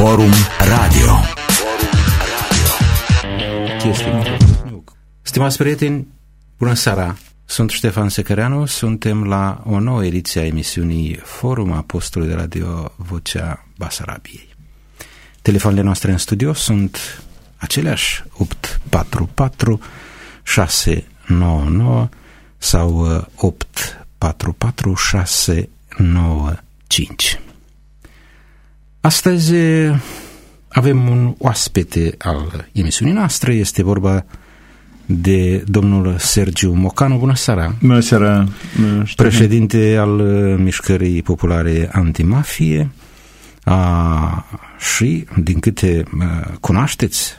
Forum Radio. Stimați prieteni, bună seara! Sunt Ștefan Secăreanu, suntem la o nouă ediție a emisiunii Forum a postului de radio Vocea Basarabiei. Telefoanele noastre în studio sunt aceleași 844 699 sau 844 695. Astăzi avem un oaspete al emisiunii noastre, este vorba de domnul Sergiu Mocanu. Bună seara! Bună seara! Președinte al Mișcării Populare Antimafie a, și, din câte cunoașteți,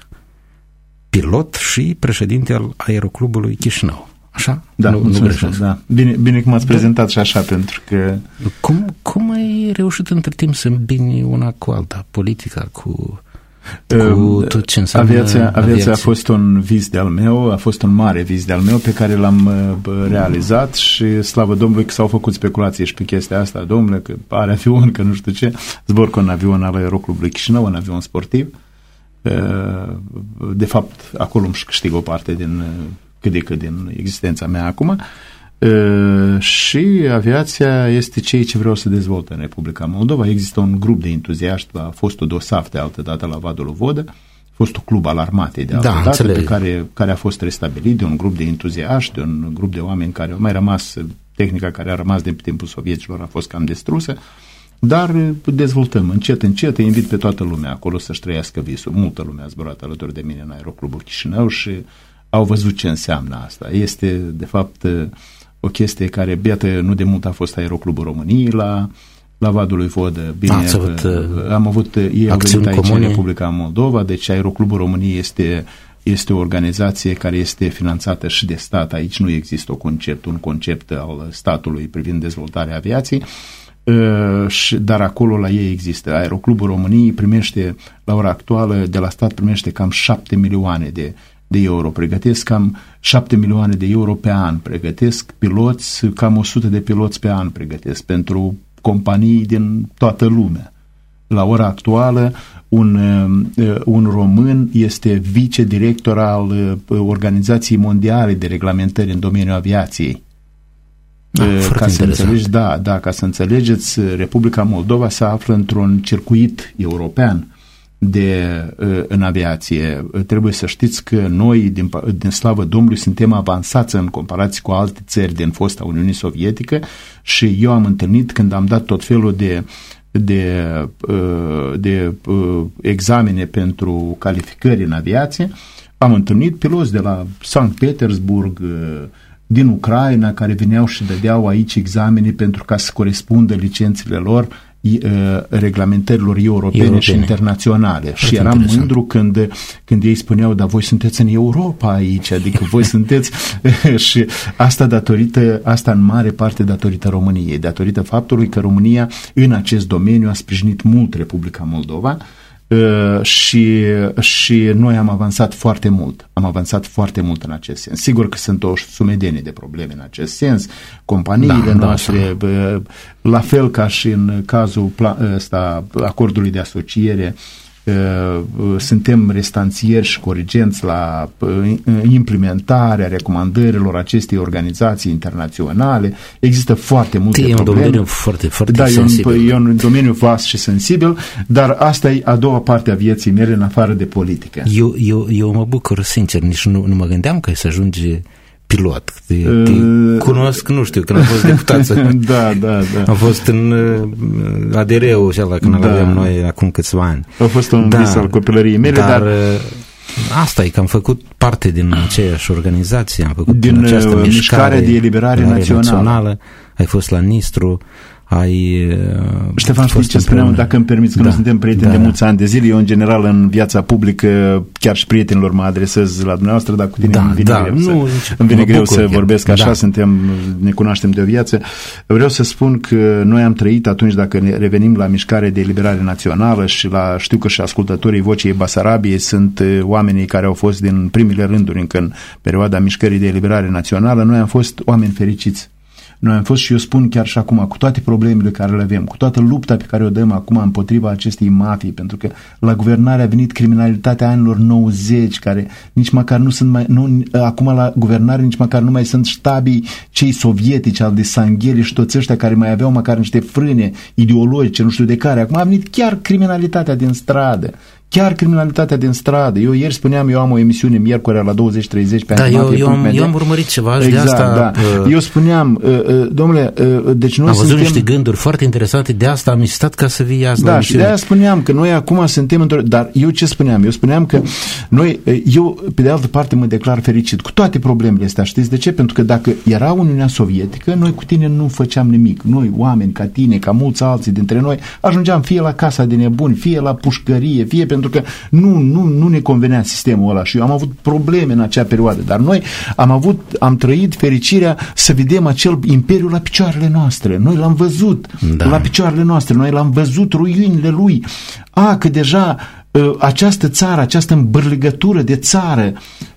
pilot și președinte al Aeroclubului Chișinău. Așa? Da, nu, nu greșesc. Da. Bine, bine că m-ați da. prezentat și așa, pentru că... Cum, cum ai reușit între timp să îmbini una cu alta, politica cu, cu tot ce înseamnă aviația, aviația? Aviația a fost un vis de-al meu, a fost un mare vis de-al meu pe care l-am realizat și slavă Domnului că s-au făcut speculații și pe chestia asta, domnule, că are avion, că nu știu ce, zbor cu un avion al Aeroclubului Chișinău, un avion sportiv. De fapt, acolo îmi câștig o parte din cât de cât din existența mea acum, și aviația este ceea ce vreau să dezvolt în Republica Moldova. Există un grup de entuziaști la fostul DOSAF de altă dată la Vadul Vodă, fostul club al armatei de altă da, dată, pe care, care a fost restabilit de un grup de entuziaști, de un grup de oameni care au mai rămas, tehnica care a rămas de timpul sovieticilor a fost cam distrusă, dar dezvoltăm încet, încet, invit pe toată lumea acolo să-și trăiască visul. Multă lume a zburat alături de mine în aeroclubul Chișinău și au văzut ce înseamnă asta. Este, de fapt, o chestie care, biată, nu de mult a fost Aeroclubul României la, la Vadul lui Vodă. Bine, Ați avut, am avut, ei au venit aici comune. în Republica Moldova, deci Aeroclubul României este este o organizație care este finanțată și de stat. Aici nu există un concept, un concept al statului privind dezvoltarea aviației, dar acolo la ei există. Aeroclubul României primește, la ora actuală, de la stat primește cam 7 milioane de de euro, pregătesc cam 7 milioane de euro pe an, pregătesc piloți, cam 100 de piloți pe an pregătesc pentru companii din toată lumea. La ora actuală, un, uh, un român este vicedirector al uh, Organizației Mondiale de Reglementări în domeniul aviației. Da, ca să înțelegi, da, da, ca să înțelegeți, Republica Moldova se află într-un circuit european de, ă, în aviație. Trebuie să știți că noi, din, din slavă Domnului, suntem avansați în comparație cu alte țări din fosta Uniunii Sovietică și eu am întâlnit când am dat tot felul de de, ă, de ă, examene pentru calificări în aviație, am întâlnit piloți de la Sankt Petersburg, din Ucraina, care veneau și dădeau aici examene pentru ca să corespundă licențele lor reglementărilor europene, europene. și internaționale. Foarte și eram interesant. mândru când, când ei spuneau, dar voi sunteți în Europa aici, adică voi sunteți și asta datorită, asta în mare parte datorită României, datorită faptului că România în acest domeniu a sprijinit mult Republica Moldova, Uh, și, și noi am avansat foarte mult. Am avansat foarte mult în acest sens. Sigur că sunt o sumedenie de probleme în acest sens. Companiile da, da noastre, da, la fel ca și în cazul ăsta, acordului de asociere, Uh, suntem restanțieri și corigenți la uh, implementarea recomandărilor acestei organizații internaționale. Există foarte multe e probleme. un domeniu foarte, foarte da, sensibil. E un, e un domeniu vast și sensibil, dar asta e a doua parte a vieții mele în afară de politică. Eu, eu, eu mă bucur, sincer, nici nu, nu mă gândeam că să ajunge pilot. Te, te uh, cunosc, nu știu, când am fost deputat. da, da, da. Am fost în uh, ADR-ul ăla când da. aveam noi acum câțiva ani. A fost un da, vis al copilăriei mele, dar... dar uh, Asta e că am făcut parte din aceeași organizație, am făcut din această uh, mișcare, mișcare de eliberare națională. națională. Ai fost la Nistru, ai uh, Ștefan, știi ce spuneam, dacă îmi permiți, că da, noi suntem prieteni da, de mulți ani de zile, eu în general în viața publică, chiar și prietenilor mă adresez la dumneavoastră, dar cu tine da, îmi vine da, greu, nu, să, îmi vine greu să vorbesc așa, da. suntem, ne cunoaștem de o viață. Vreau să spun că noi am trăit atunci, dacă ne revenim la mișcare de eliberare națională și la, știu că și ascultătorii vocii Basarabiei sunt uh, oamenii care au fost din primele rânduri încă în perioada mișcării de eliberare națională, noi am fost oameni fericiți Noi am fost și eu spun chiar și acum, cu toate problemele care le avem, cu toată lupta pe care o dăm acum împotriva acestei mafii, pentru că la guvernare a venit criminalitatea anilor 90, care nici măcar nu sunt mai, nu, acum la guvernare nici măcar nu mai sunt ștabii cei sovietici, al de Sangheli și toți ăștia care mai aveau măcar niște frâne ideologice, nu știu de care. Acum a venit chiar criminalitatea din stradă chiar criminalitatea din stradă. Eu ieri spuneam, eu am o emisiune miercuri la 20-30 pe Da, eu, eu, am, eu am urmărit ceva exact, de asta. Da. Uh, eu spuneam, uh, uh, domnule, uh, deci noi am văzut suntem... niște gânduri foarte interesante, de asta am insistat ca să vii azi Da, la și de aia spuneam că noi acum suntem într-o... Dar eu ce spuneam? Eu spuneam că noi, uh, eu pe de altă parte mă declar fericit cu toate problemele astea. Știți de ce? Pentru că dacă era Uniunea Sovietică, noi cu tine nu făceam nimic. Noi, oameni ca tine, ca mulți alții dintre noi, ajungeam fie la casa de nebuni, fie la pușcărie, fie pentru că nu nu, nu ne convenea sistemul ăla și eu am avut probleme în acea perioadă, dar noi am avut, am trăit fericirea să vedem acel imperiu la picioarele noastre. Noi l-am văzut da. la picioarele noastre, noi l-am văzut ruinile lui. A, că deja ă, această țară, această îmbărlegătură de țară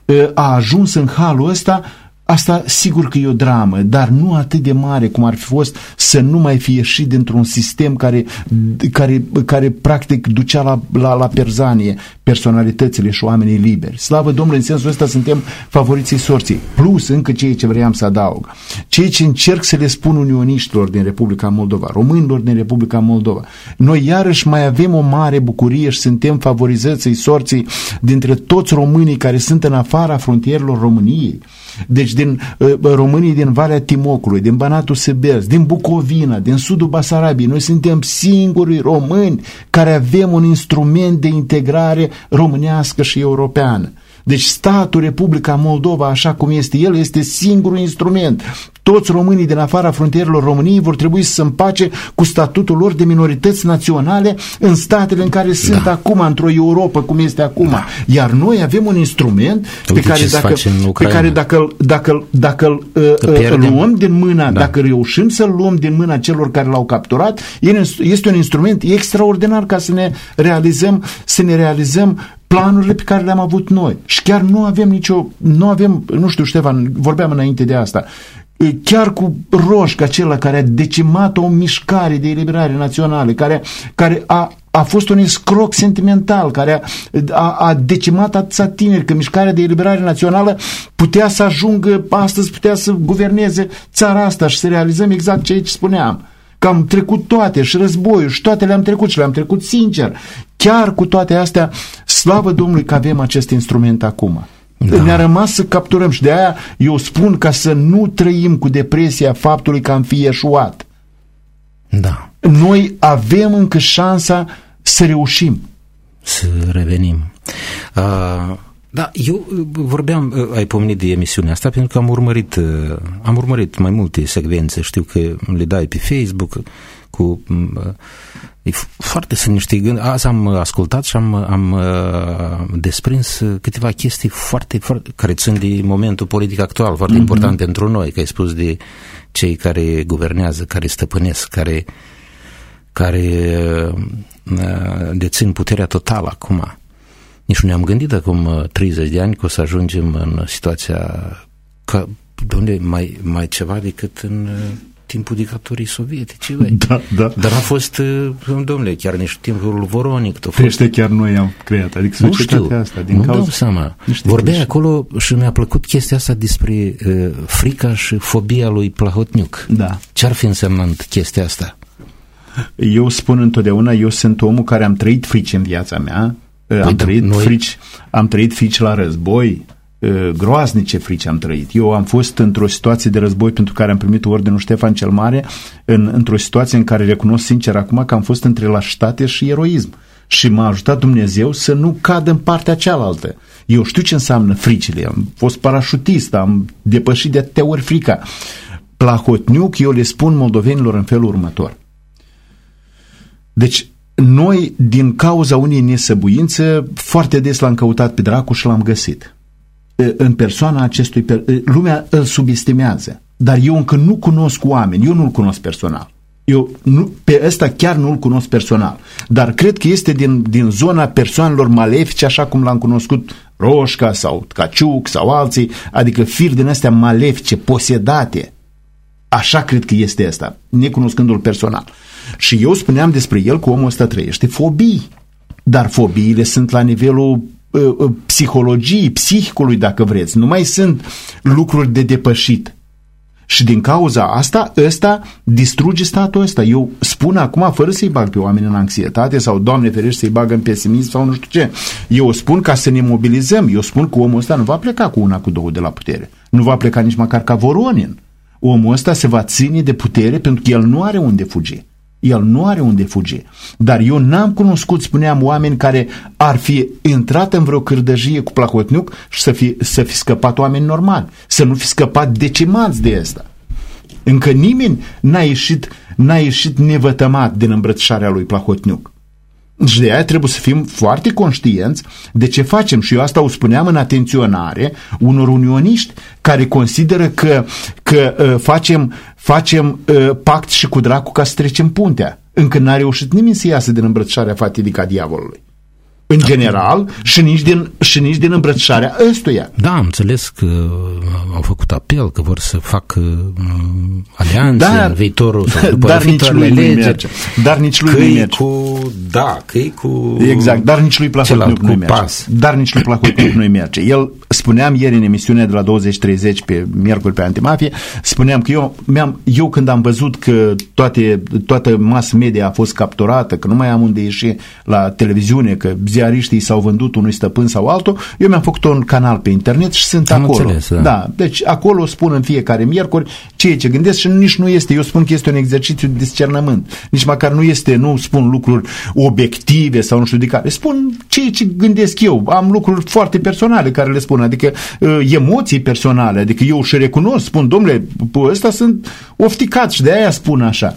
ă, a ajuns în halul ăsta Asta sigur că e o dramă, dar nu atât de mare cum ar fi fost să nu mai fie ieșit dintr-un sistem care, care, care practic ducea la, la, la perzanie personalitățile și oamenii liberi. Slavă Domnului, în sensul ăsta suntem favoriții sorții. Plus, încă ceea ce vreau să adaug, ceea ce încerc să le spun unioniștilor din Republica Moldova, românilor din Republica Moldova, noi iarăși mai avem o mare bucurie și suntem favorizații sorții dintre toți românii care sunt în afara frontierelor României. Deci din uh, românii din Valea Timocului, din Banatul Siberz, din Bucovina, din sudul Basarabiei, noi suntem singurii români care avem un instrument de integrare românească și europeană. Deci statul Republica Moldova, așa cum este el, este singurul instrument. Toți românii din afara frontierelor României vor trebui să se împace cu statutul lor de minorități naționale în statele în care sunt da. acum, într-o Europa cum este acum. Da. Iar noi avem un instrument pe care, dacă, pe care dacă, dacă, dacă uh, îl luăm din mâna, da. dacă reușim să-l luăm din mâna celor care l-au capturat, este un instrument extraordinar ca să ne realizăm, să ne realizăm planurile pe care le-am avut noi. Și chiar nu avem nicio, nu avem, nu știu Ștefan, vorbeam înainte de asta, chiar cu Roșca, acela care a decimat o mișcare de eliberare națională, care, care a, a fost un escroc sentimental, care a, a, a decimat atâția tineri, că mișcarea de eliberare națională putea să ajungă, astăzi putea să guverneze țara asta și să realizăm exact ceea ce spuneam că am trecut toate și războiul și toate le-am trecut și le-am trecut sincer. Chiar cu toate astea, slavă Domnului că avem acest instrument acum. Da. Ne-a rămas să capturăm și de aia eu spun ca să nu trăim cu depresia faptului că am fi eșuat. Da. Noi avem încă șansa să reușim. Să revenim. Uh, da, eu uh, vorbeam, uh, ai pomenit de emisiunea asta pentru că am urmărit, uh, am urmărit mai multe secvențe, știu că le dai pe Facebook cu e foarte sunt niște gândi. Azi am ascultat și am, am desprins câteva chestii foarte, foarte care țin de momentul politic actual, foarte mm-hmm. important pentru noi, că ai spus de cei care guvernează, care stăpânesc, care care dețin puterea totală acum nici nu ne-am gândit acum 30 uh, de ani că o să ajungem în situația ca, unde mai, mai ceva decât în uh, timpul dictaturii sovietice. Băi. Da, da. Dar a fost, uh, domnule, chiar nici timpul Voronic. Fost... chiar noi am creat, adică nu știu, asta. Din nu cauza... dau seama. Vorbea acolo și mi-a plăcut chestia asta despre uh, frica și fobia lui Plahotniuc. Da. Ce ar fi însemnând chestia asta? Eu spun întotdeauna, eu sunt omul care am trăit frici în viața mea, Păi am, da, trăit noi... frici, am trăit frici la război, groaznice frici am trăit. Eu am fost într-o situație de război pentru care am primit ordinul Ștefan cel Mare, în, într-o situație în care recunosc sincer acum că am fost între lașitate și eroism. Și m-a ajutat Dumnezeu să nu cad în partea cealaltă. Eu știu ce înseamnă fricile. Am fost parașutist, am depășit de atâtea ori frica. Plahotniuc, eu le spun moldovenilor în felul următor. Deci, noi, din cauza unei nesăbuințe, foarte des l-am căutat pe dracu și l-am găsit. În persoana acestui... Lumea îl subestimează. Dar eu încă nu cunosc oameni, eu nu-l cunosc personal. Eu nu, pe ăsta chiar nu-l cunosc personal. Dar cred că este din, din zona persoanelor malefice, așa cum l-am cunoscut Roșca sau Caciuc sau alții, adică fir din astea malefice, posedate, Așa cred că este asta, necunoscându-l personal. Și eu spuneam despre el că omul ăsta trăiește fobii. Dar fobiile sunt la nivelul uh, uh, psihologiei, psihicului, dacă vreți. Nu mai sunt lucruri de depășit. Și din cauza asta, ăsta distruge statul ăsta. Eu spun acum, fără să-i bag pe oameni în anxietate sau, Doamne ferește, să-i bag în pesimism sau nu știu ce. Eu spun ca să ne mobilizăm. Eu spun că omul ăsta nu va pleca cu una, cu două de la putere. Nu va pleca nici măcar ca Voronin. Omul ăsta se va ține de putere pentru că el nu are unde fugi. El nu are unde fugi. Dar eu n-am cunoscut, spuneam, oameni care ar fi intrat în vreo cârdăjie cu Plahotniuc și să fi, să fi scăpat oameni normali. Să nu fi scăpat decimați de asta. Încă nimeni n-a ieșit, n-a ieșit nevătămat din îmbrățișarea lui Plahotniuc. Și de aia trebuie să fim foarte conștienți de ce facem. Și eu asta o spuneam în atenționare unor unioniști care consideră că, că uh, facem, facem uh, pact și cu dracu ca să trecem puntea. Încă n-a reușit nimeni să iasă din îmbrățișarea fatidică a diavolului în general și nici din, și nici din îmbrățișarea ăstuia. Da, am înțeles că au făcut apel, că vor să facă uh, alianțe dar, în viitorul sau după dar nici lui nu merge. Dar nici lui nu merge. cu, da, că cu... Exact, dar nici lui Plahotniuc nu merge. Pas. Dar nici lui Plahotniuc nu merge. El, spuneam ieri în emisiunea de la 20-30 pe miercuri pe Antimafie, spuneam că eu, am eu când am văzut că toate, toată mass media a fost capturată, că nu mai am unde ieși la televiziune, că ziariștii s-au vândut unui stăpân sau altul, eu mi-am făcut un canal pe internet și sunt Am acolo. Înțeles, da. da. Deci acolo spun în fiecare miercuri ceea ce gândesc și nici nu este, eu spun că este un exercițiu de discernământ. Nici măcar nu este, nu spun lucruri obiective sau nu știu de care. Spun ceea ce gândesc eu. Am lucruri foarte personale care le spun, adică uh, emoții personale, adică eu și recunosc, spun, domnule, ăsta sunt ofticat și de aia spun așa.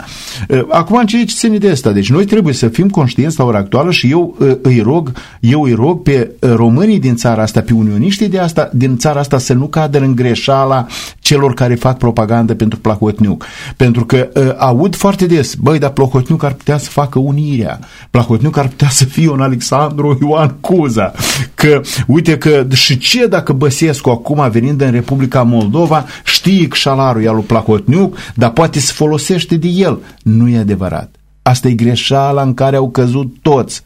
Uh, acum, în ceea ce ține de asta, deci noi trebuie să fim conștienți la ora actuală și eu uh, îi rog rog, eu îi rog pe uh, românii din țara asta, pe unioniștii de asta, din țara asta să nu cadă în greșeala celor care fac propagandă pentru Plahotniuc. Pentru că uh, aud foarte des, băi, dar Plahotniuc ar putea să facă unirea. Plahotniuc ar putea să fie un Alexandru Ioan Cuza. Că, uite că, și ce dacă Băsescu acum venind în Republica Moldova știe că șalarul e al lui Plahotniuc, dar poate să folosește de el. Nu e adevărat. Asta e greșeala în care au căzut toți.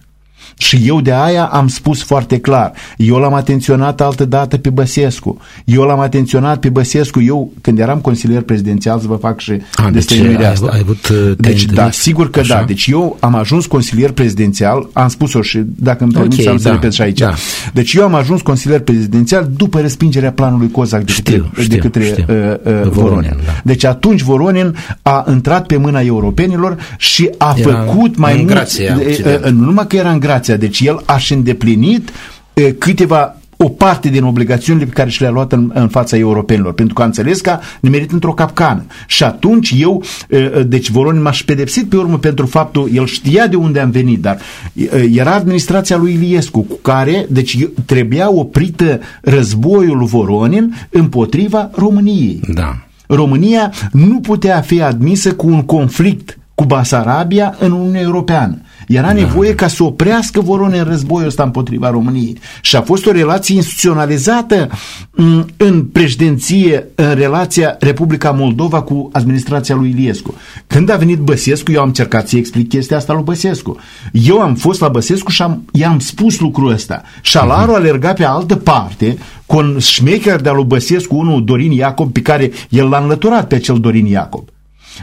Și eu de aia am spus foarte clar. Eu l-am atenționat altă dată pe Băsescu. Eu l-am atenționat pe Băsescu. Eu, când eram consilier prezidențial, să vă fac și A, deci ai, asta. Ai avut uh, deci, da, sigur că așa? da. Deci eu am ajuns consilier prezidențial, am spus-o și dacă îmi permit okay, să da, repet și aici. Da. Deci eu am ajuns consilier prezidențial după respingerea planului Cozac de știu, către, știu, de către știu. Uh, uh, Voronin. Voronin da. Deci atunci Voronin a intrat pe mâna europenilor și a era făcut mai mult... Grație, uh, uh, nu numai că era în grație, obligația. Deci el a și îndeplinit câteva o parte din obligațiunile pe care și le-a luat în, în fața europenilor, pentru că a înțeles că a nimerit într-o capcană. Și atunci eu, deci Voronin m-aș pedepsit pe urmă pentru faptul, el știa de unde am venit, dar era administrația lui Iliescu, cu care, deci trebuia oprită războiul Voronin împotriva României. Da. România nu putea fi admisă cu un conflict cu Basarabia în Uniunea Europeană. Era da. nevoie ca să oprească Vorone în războiul ăsta împotriva României. Și a fost o relație instituționalizată mm, în președinție, în relația Republica Moldova cu administrația lui Iliescu. Când a venit Băsescu, eu am încercat să explic chestia asta lui Băsescu. Eu am fost la Băsescu și am, i-am spus lucrul ăsta. Șalaru uh-huh. alerga pe altă parte cu un șmecher de-a lui Băsescu, unul Dorin Iacob, pe care el l-a înlăturat pe acel Dorin Iacob.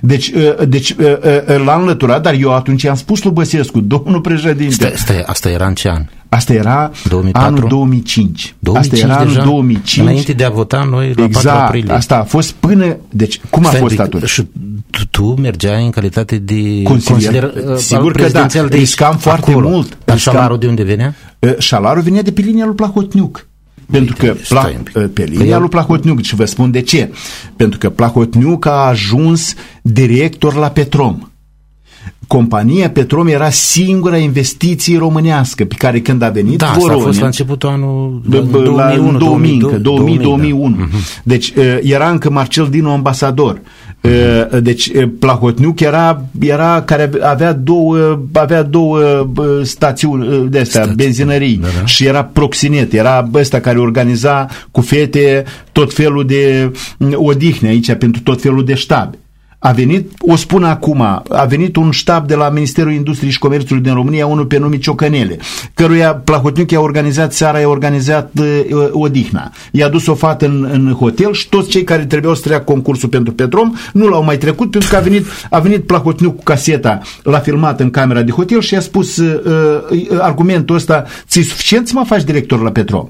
Deci, uh, deci uh, uh, l-a înlăturat, dar eu atunci am spus lui Băsescu, domnul președinte. Stai, stai, asta era în ce an? Asta era 2004? anul 2005. 2005 asta era deja? anul 2005. Înainte de a vota noi la exact, 4 aprilie. asta a fost până... Deci, cum Stai a fost atunci? Și tu, tu mergeai în calitate de consilier, consilier sigur că da, de riscam foarte acolo. mult. Dar șalarul de unde venea? Șalarul venea de pe linia lui Plahotniuc. Pentru că pla, pe linia păi lui Plahotniuc, și vă spun de ce. Pentru că Plahotniuc a ajuns director la Petrom. Compania Petrom era singura investiție românească pe care când a venit da, Voronin... Da, a fost la începutul anul 2001, 2000, 2000, 2001. Da. Deci era încă Marcel Dinu ambasador. Deci Plahotniuc era, era care avea două, avea două stațiuni de astea, benzinării da, da. și era proxinet, era ăsta care organiza cu fete tot felul de odihne aici pentru tot felul de ștabe. A venit, o spun acum, a venit un ștab de la Ministerul Industriei și Comerțului din România, unul pe nume Ciocănele, căruia Plahotniuc i-a organizat seara, i-a organizat uh, odihna. I-a dus o fată în, în hotel și toți cei care trebuiau să treacă concursul pentru Petrom nu l-au mai trecut pentru că a venit, a venit Plahotniuc cu caseta, l-a filmat în camera de hotel și a spus uh, uh, argumentul ăsta, ți suficient să mă faci director la Petrom?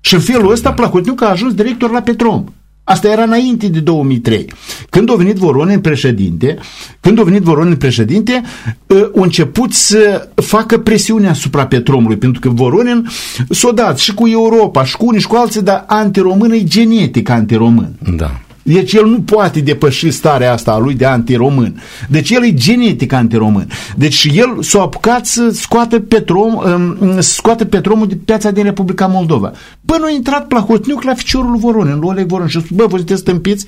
Și în felul ăsta Plahotniuc a ajuns director la Petrom. Asta era înainte de 2003. Când a venit Voronin președinte, când a venit Voronin președinte, ă, a început să facă presiune asupra Petromului, pentru că Voronin s-a dat și cu Europa, și cu unii și cu alții, dar antiromân e genetic antiromân. Da. Deci el nu poate depăși starea asta a lui de antiromân. Deci el e genetic antiromân. Deci el s-a apucat să scoată, petrom, um, să scoată petromul de piața din Republica Moldova. Bă, nu a intrat Plahotniuc la ficiorul Voronin, lui Oleg Voronin și a spus, bă, vă sunteți stâmpiți?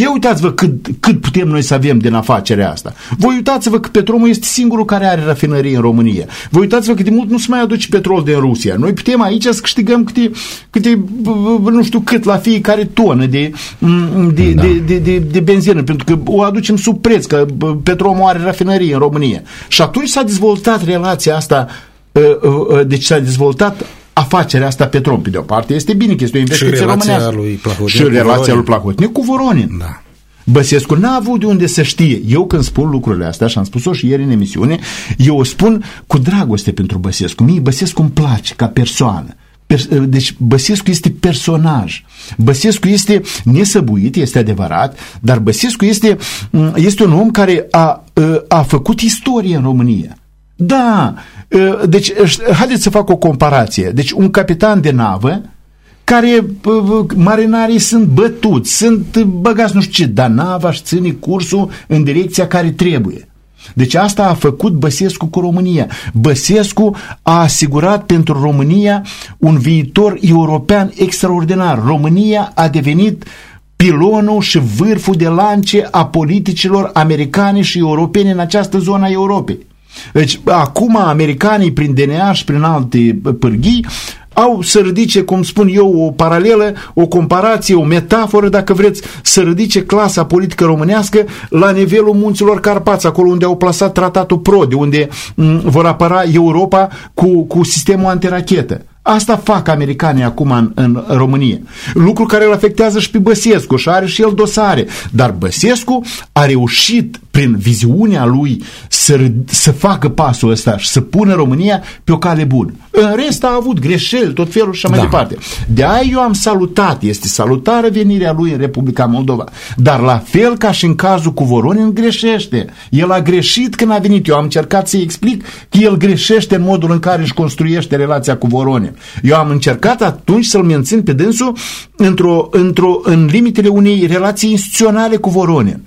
Ia uitați-vă cât, cât putem noi să avem din afacerea asta. Voi uitați-vă că petrolul este singurul care are rafinărie în România. Voi uitați-vă că de mult nu se mai aduce petrol din Rusia. Noi putem aici să câștigăm câte, câte nu știu cât la fiecare tonă de, de, da. de, de, de, de benzină, pentru că o aducem sub preț, că petrolul are rafinărie în România. Și atunci s-a dezvoltat relația asta ă, ă, ă, deci s-a dezvoltat afacerea asta Petrom, pe de o parte, este bine că este o investiție românească. Lui Plahotnic și relația lui Plahotnic cu Voronin. Da. Băsescu n-a avut de unde să știe. Eu când spun lucrurile astea, și am spus-o și ieri în emisiune, eu o spun cu dragoste pentru Băsescu. Mie Băsescu îmi place ca persoană. Deci Băsescu este personaj. Băsescu este nesăbuit, este adevărat, dar Băsescu este, este un om care a, a făcut istorie în România. Da, ă, deci haideți să fac o comparație. Deci un capitan de navă care marinarii sunt bătuți, sunt băgați nu știu ce, dar nava își ține cursul în direcția care trebuie. Deci asta a făcut Băsescu cu România. Băsescu a asigurat pentru România un viitor european extraordinar. România a devenit pilonul și vârful de lance a politicilor americane și europene în această zonă a Europei. Deci, acum americanii, prin DNA și prin alte pârghii, au să ridice, cum spun eu, o paralelă, o comparație, o metaforă, dacă vreți, să ridice clasa politică românească la nivelul munților Carpați, acolo unde au plasat tratatul PRO, de unde vor apăra Europa cu, cu sistemul antirachetă. Asta fac americanii acum în, în România. Lucru care îl afectează și pe Băsescu și are și el dosare. Dar Băsescu a reușit prin viziunea lui să, să facă pasul ăsta și să pună România pe o cale bună. În rest a avut greșeli, tot felul și așa da. mai departe. De aia eu am salutat, este salutară venirea lui în Republica Moldova. Dar la fel ca și în cazul cu Voronin, greșește. El a greșit când a venit. Eu am încercat să-i explic că el greșește în modul în care își construiește relația cu Voronin. Eu am încercat atunci să-l mențin pe dânsul într-o, într-o, în limitele unei relații instituționale cu Voronin.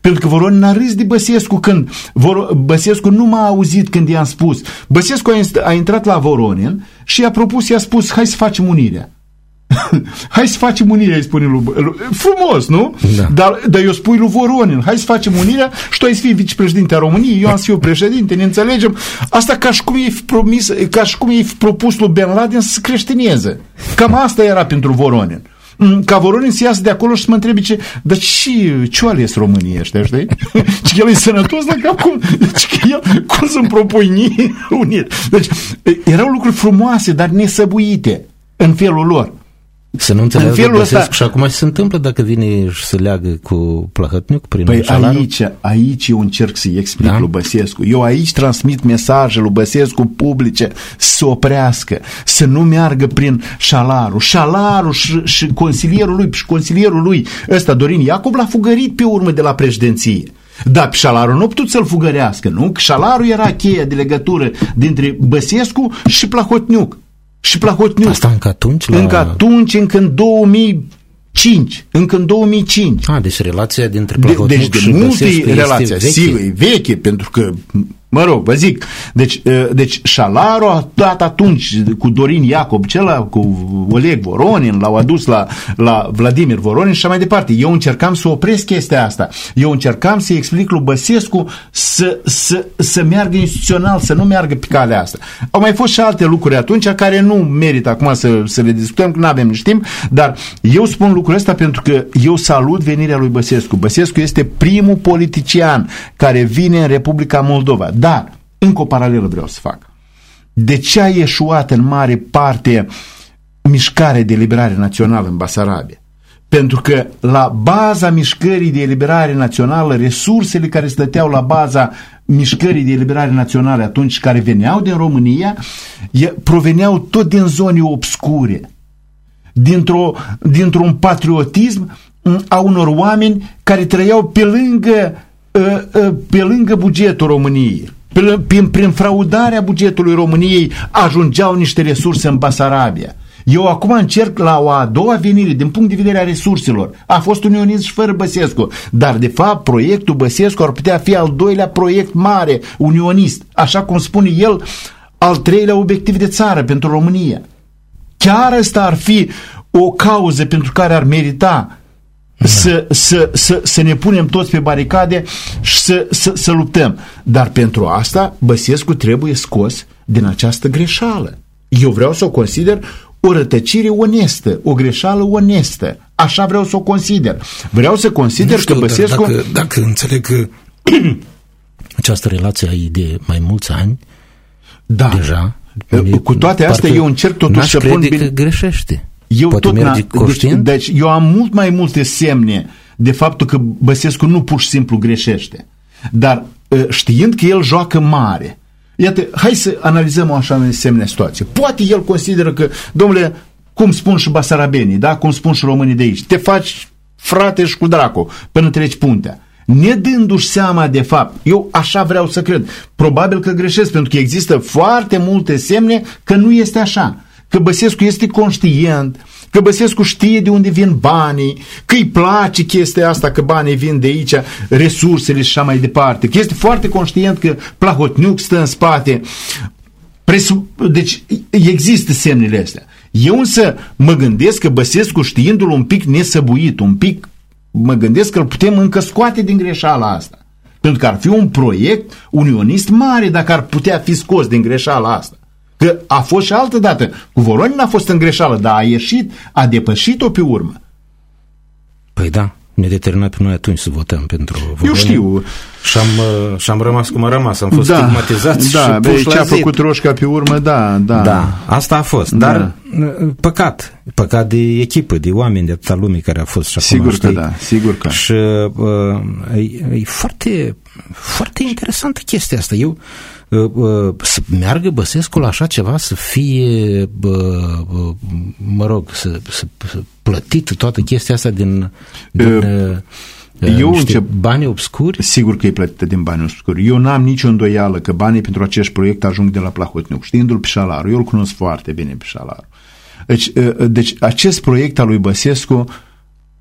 Pentru că Voronin a râs de Băsescu când Vor, Băsescu nu m-a auzit când i-am spus. Băsescu a, a intrat la Voronin și i-a propus, i-a spus, hai să facem unirea. hai să facem unirea, îi spune lui, lui Frumos, nu? Da. Dar, dar eu spui lui Voronin, hai să facem unirea și tu ai să fii vicepreședinte a României, eu am să fiu președinte, ne înțelegem. Asta ca și cum i promis, ca și cum i propus lui Ben Laden să se creștineze. Cam asta era pentru Voronin. Mm, ca Voronin să iasă de acolo și să mă întrebi ce, dar și ce ales România ăștia, știi? Și el e sănătos, dar cam cum, deci că el, cum să-mi propui unit? Deci erau lucruri frumoase, dar nesăbuite în felul lor. Să nu înțeleagă în felul ăsta... și acum se întâmplă dacă vine și se leagă cu Plahătniuc prin Păi aici, aici eu încerc să-i explic da? lui Băsescu. Eu aici transmit mesaje lui Băsescu publice să oprească, să nu meargă prin șalarul. Șalarul și, și consilierul lui și consilierul lui, ăsta Dorin Iacob l-a fugărit pe urmă de la președinție. Dar Șalarul nu a putut să-l fugărească, nu? Șalarul era cheia de legătură dintre Băsescu și Plahotniuc și Plahotniuc. Asta încă atunci? La... Încă atunci, încă în 2005. Încă în 2005. A, deci relația dintre Plahotniuc de, deci de și multe Băsescu relația. este veche. Sigur, e veche, pentru că Mă rog, vă zic. Deci, deci Șalaru a dat atunci cu Dorin Iacob, cela cu Oleg Voronin, l-au adus la, la Vladimir Voronin și așa mai departe. Eu încercam să opresc chestia asta. Eu încercam să explic lui Băsescu să, să, să meargă instituțional, să nu meargă pe calea asta. Au mai fost și alte lucruri atunci care nu merită acum să, să le discutăm, că nu avem nici timp, dar eu spun lucrul ăsta pentru că eu salut venirea lui Băsescu. Băsescu este primul politician care vine în Republica Moldova. Dar, încă o paralelă vreau să fac. De ce a ieșuat în mare parte mișcarea de eliberare națională în Basarabia? Pentru că la baza mișcării de eliberare națională, resursele care stăteau la baza mișcării de eliberare naționale atunci care veneau din România, proveneau tot din zone obscure, dintr-o, dintr-un patriotism a unor oameni care trăiau pe lângă, ă, ă, pe lângă bugetul României. Prin, prin fraudarea bugetului României ajungeau niște resurse în Basarabia. Eu acum încerc la o a doua venire din punct de vedere a resurselor. A fost unionist și fără Băsescu. Dar de fapt proiectul Băsescu ar putea fi al doilea proiect mare unionist. Așa cum spune el, al treilea obiectiv de țară pentru România. Chiar ăsta ar fi o cauză pentru care ar merita da. să, să, să, să ne punem toți pe baricade și să, să, să luptăm. Dar pentru asta Băsescu trebuie scos din această greșeală. Eu vreau să o consider o rătăcire onestă, o greșeală onestă. Așa vreau să o consider. Vreau să consider știu, că Băsescu... Dacă, dacă înțeleg că această relație ai de mai mulți ani, da. deja... Cu toate astea eu încerc totuși să pun... bine... că greșește. Eu Poate tot merge deci, deci eu am mult mai multe semne de faptul că Băsescu nu pur și simplu greșește. Dar ă, știind că el joacă mare, Iată, hai să analizăm o așa asemenea situație. Poate el consideră că, domnule, cum spun și basarabenii, da? cum spun și românii de aici, te faci frate și cu dracu până treci puntea. Nedându-și seama de fapt, eu așa vreau să cred, probabil că greșesc, pentru că există foarte multe semne că nu este așa. Că Băsescu este conștient, că Băsescu știe de unde vin banii, că îi place chestia asta, că banii vin de aici, resursele și așa mai departe, că este foarte conștient că Plahotniuc stă în spate. Presu... Deci există semnele astea. Eu însă mă gândesc că Băsescu știindu-l un pic nesăbuit, un pic, mă gândesc că îl putem încă scoate din greșeala asta. Pentru că ar fi un proiect unionist mare dacă ar putea fi scos din greșeala asta. Că a fost și altă dată. Cu Voronin a fost în greșeală, dar a ieșit, a depășit-o pe urmă. Păi da, ne determinat pe noi atunci să votăm pentru Voronin. Eu știu. Și am, uh, și am rămas cum am rămas, am fost da, stigmatizați da, și puși ce a făcut Roșca pe urmă, da, da. Da, asta a fost, da. dar uh, păcat, păcat de echipă, de oameni, de atâta lume care a fost și acum, Sigur știi? că da, sigur că. Și uh, e, e foarte, foarte interesantă chestia asta. Eu Uh, uh, să meargă Băsescu la așa ceva, să fie, mă rog, să, să, să plătit toată chestia asta din, din uh, eu niște bani obscuri? Sigur că e plătită din bani obscuri. Eu n-am nicio îndoială că banii pentru acest proiect ajung de la Plahotniuc. Știindu-l pe Șalaru, eu îl cunosc foarte bine pe Șalaru. Deci, deci acest proiect al lui Băsescu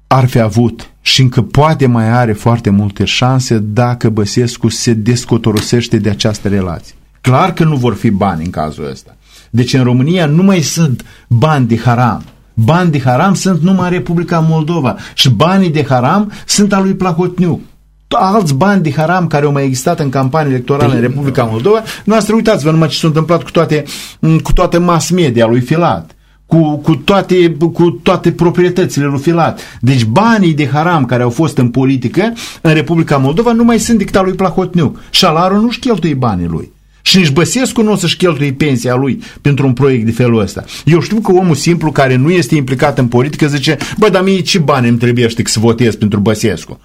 ar fi avut și încă poate mai are foarte multe șanse dacă Băsescu se descotorosește de această relație. Clar că nu vor fi bani în cazul ăsta. Deci în România nu mai sunt bani de haram. Bani de haram sunt numai în Republica Moldova și banii de haram sunt al lui Plahotniuc alți bani de haram care au mai existat în campanie electorală în Republica Moldova, noastră uitați-vă numai ce s-a întâmplat cu toate, cu toate mass media lui Filat cu, cu, toate, cu toate proprietățile lui Filat. Deci banii de haram care au fost în politică în Republica Moldova nu mai sunt dictat lui Plahotniuc. Șalaru nu-și cheltuie banii lui. Și nici Băsescu nu o să-și cheltuie pensia lui pentru un proiect de felul ăsta. Eu știu că omul simplu care nu este implicat în politică zice, bă, dar mie ce bani îmi trebuie să votez pentru Băsescu?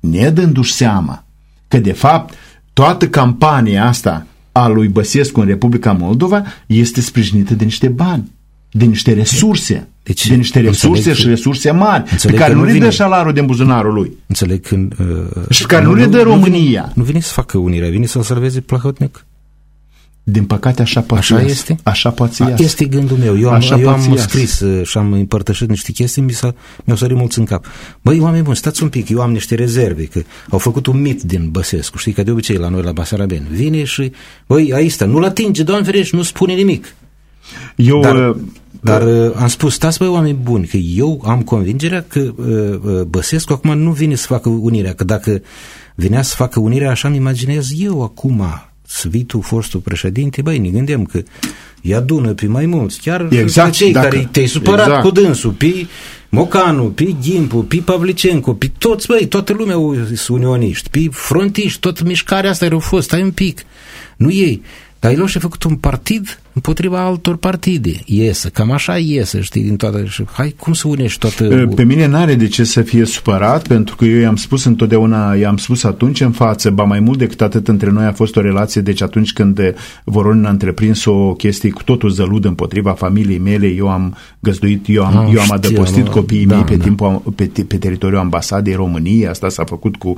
Ne dându-și seama că de fapt toată campania asta a lui Băsescu în Republica Moldova este sprijinită de niște bani de niște resurse. Deci, de niște resurse și resurse mari, pe care nu le dă șalarul din buzunarul lui. Înțeleg când... Uh, și pe care nu, nu le dă România. Nu vine, nu vine să facă unirea, vine să-l salveze Plahotnic. Din păcate așa poate Așa iasă. este? Așa poate să A, iasă. Este gândul meu. Eu am, Așa eu poate am să iasă. scris uh, și am împărtășit niște chestii, mi s-a, mi-au sărit mulți în cap. Băi, oameni buni, stați un pic, eu am niște rezerve, că au făcut un mit din Băsescu, știi, că de obicei la noi la Basarabeni. Vine și, băi, aici stă, nu-l atinge, doamne ferești, nu spune nimic. Eu, Dar, uh, dar uh, am spus, stați băi oameni buni, că eu am convingerea că uh, uh, Băsescu acum nu vine să facă unirea, că dacă venea să facă unirea, așa îmi imaginez eu acum, să vii tu, fostul președinte, băi, ne gândeam că îi adună pe mai mulți, chiar Exact, pe cei dacă- care te-ai supărat exact. cu dânsul, pe Mocanu, pe Gimpu, pe Pavlicenco, pe toți, băi, toată lumea sunt unioniști, pe frontiști, toată mișcarea asta care au fost, stai un pic, nu ei. Dar el și-a făcut un partid împotriva altor partide. Iesă, cam așa iesă, știi, din toată... și Hai, cum să unești toată... Pe mine n-are de ce să fie supărat, pentru că eu i-am spus întotdeauna, i-am spus atunci în față, ba mai mult decât atât între noi a fost o relație, deci atunci când Voronin a întreprins o chestie cu totul zălud împotriva familiei mele, eu am găzduit, eu am, Ah, eu am știu, adăpostit mă, copiii da, mei pe, da. timpul, pe, pe teritoriul ambasadei României, asta s-a făcut cu,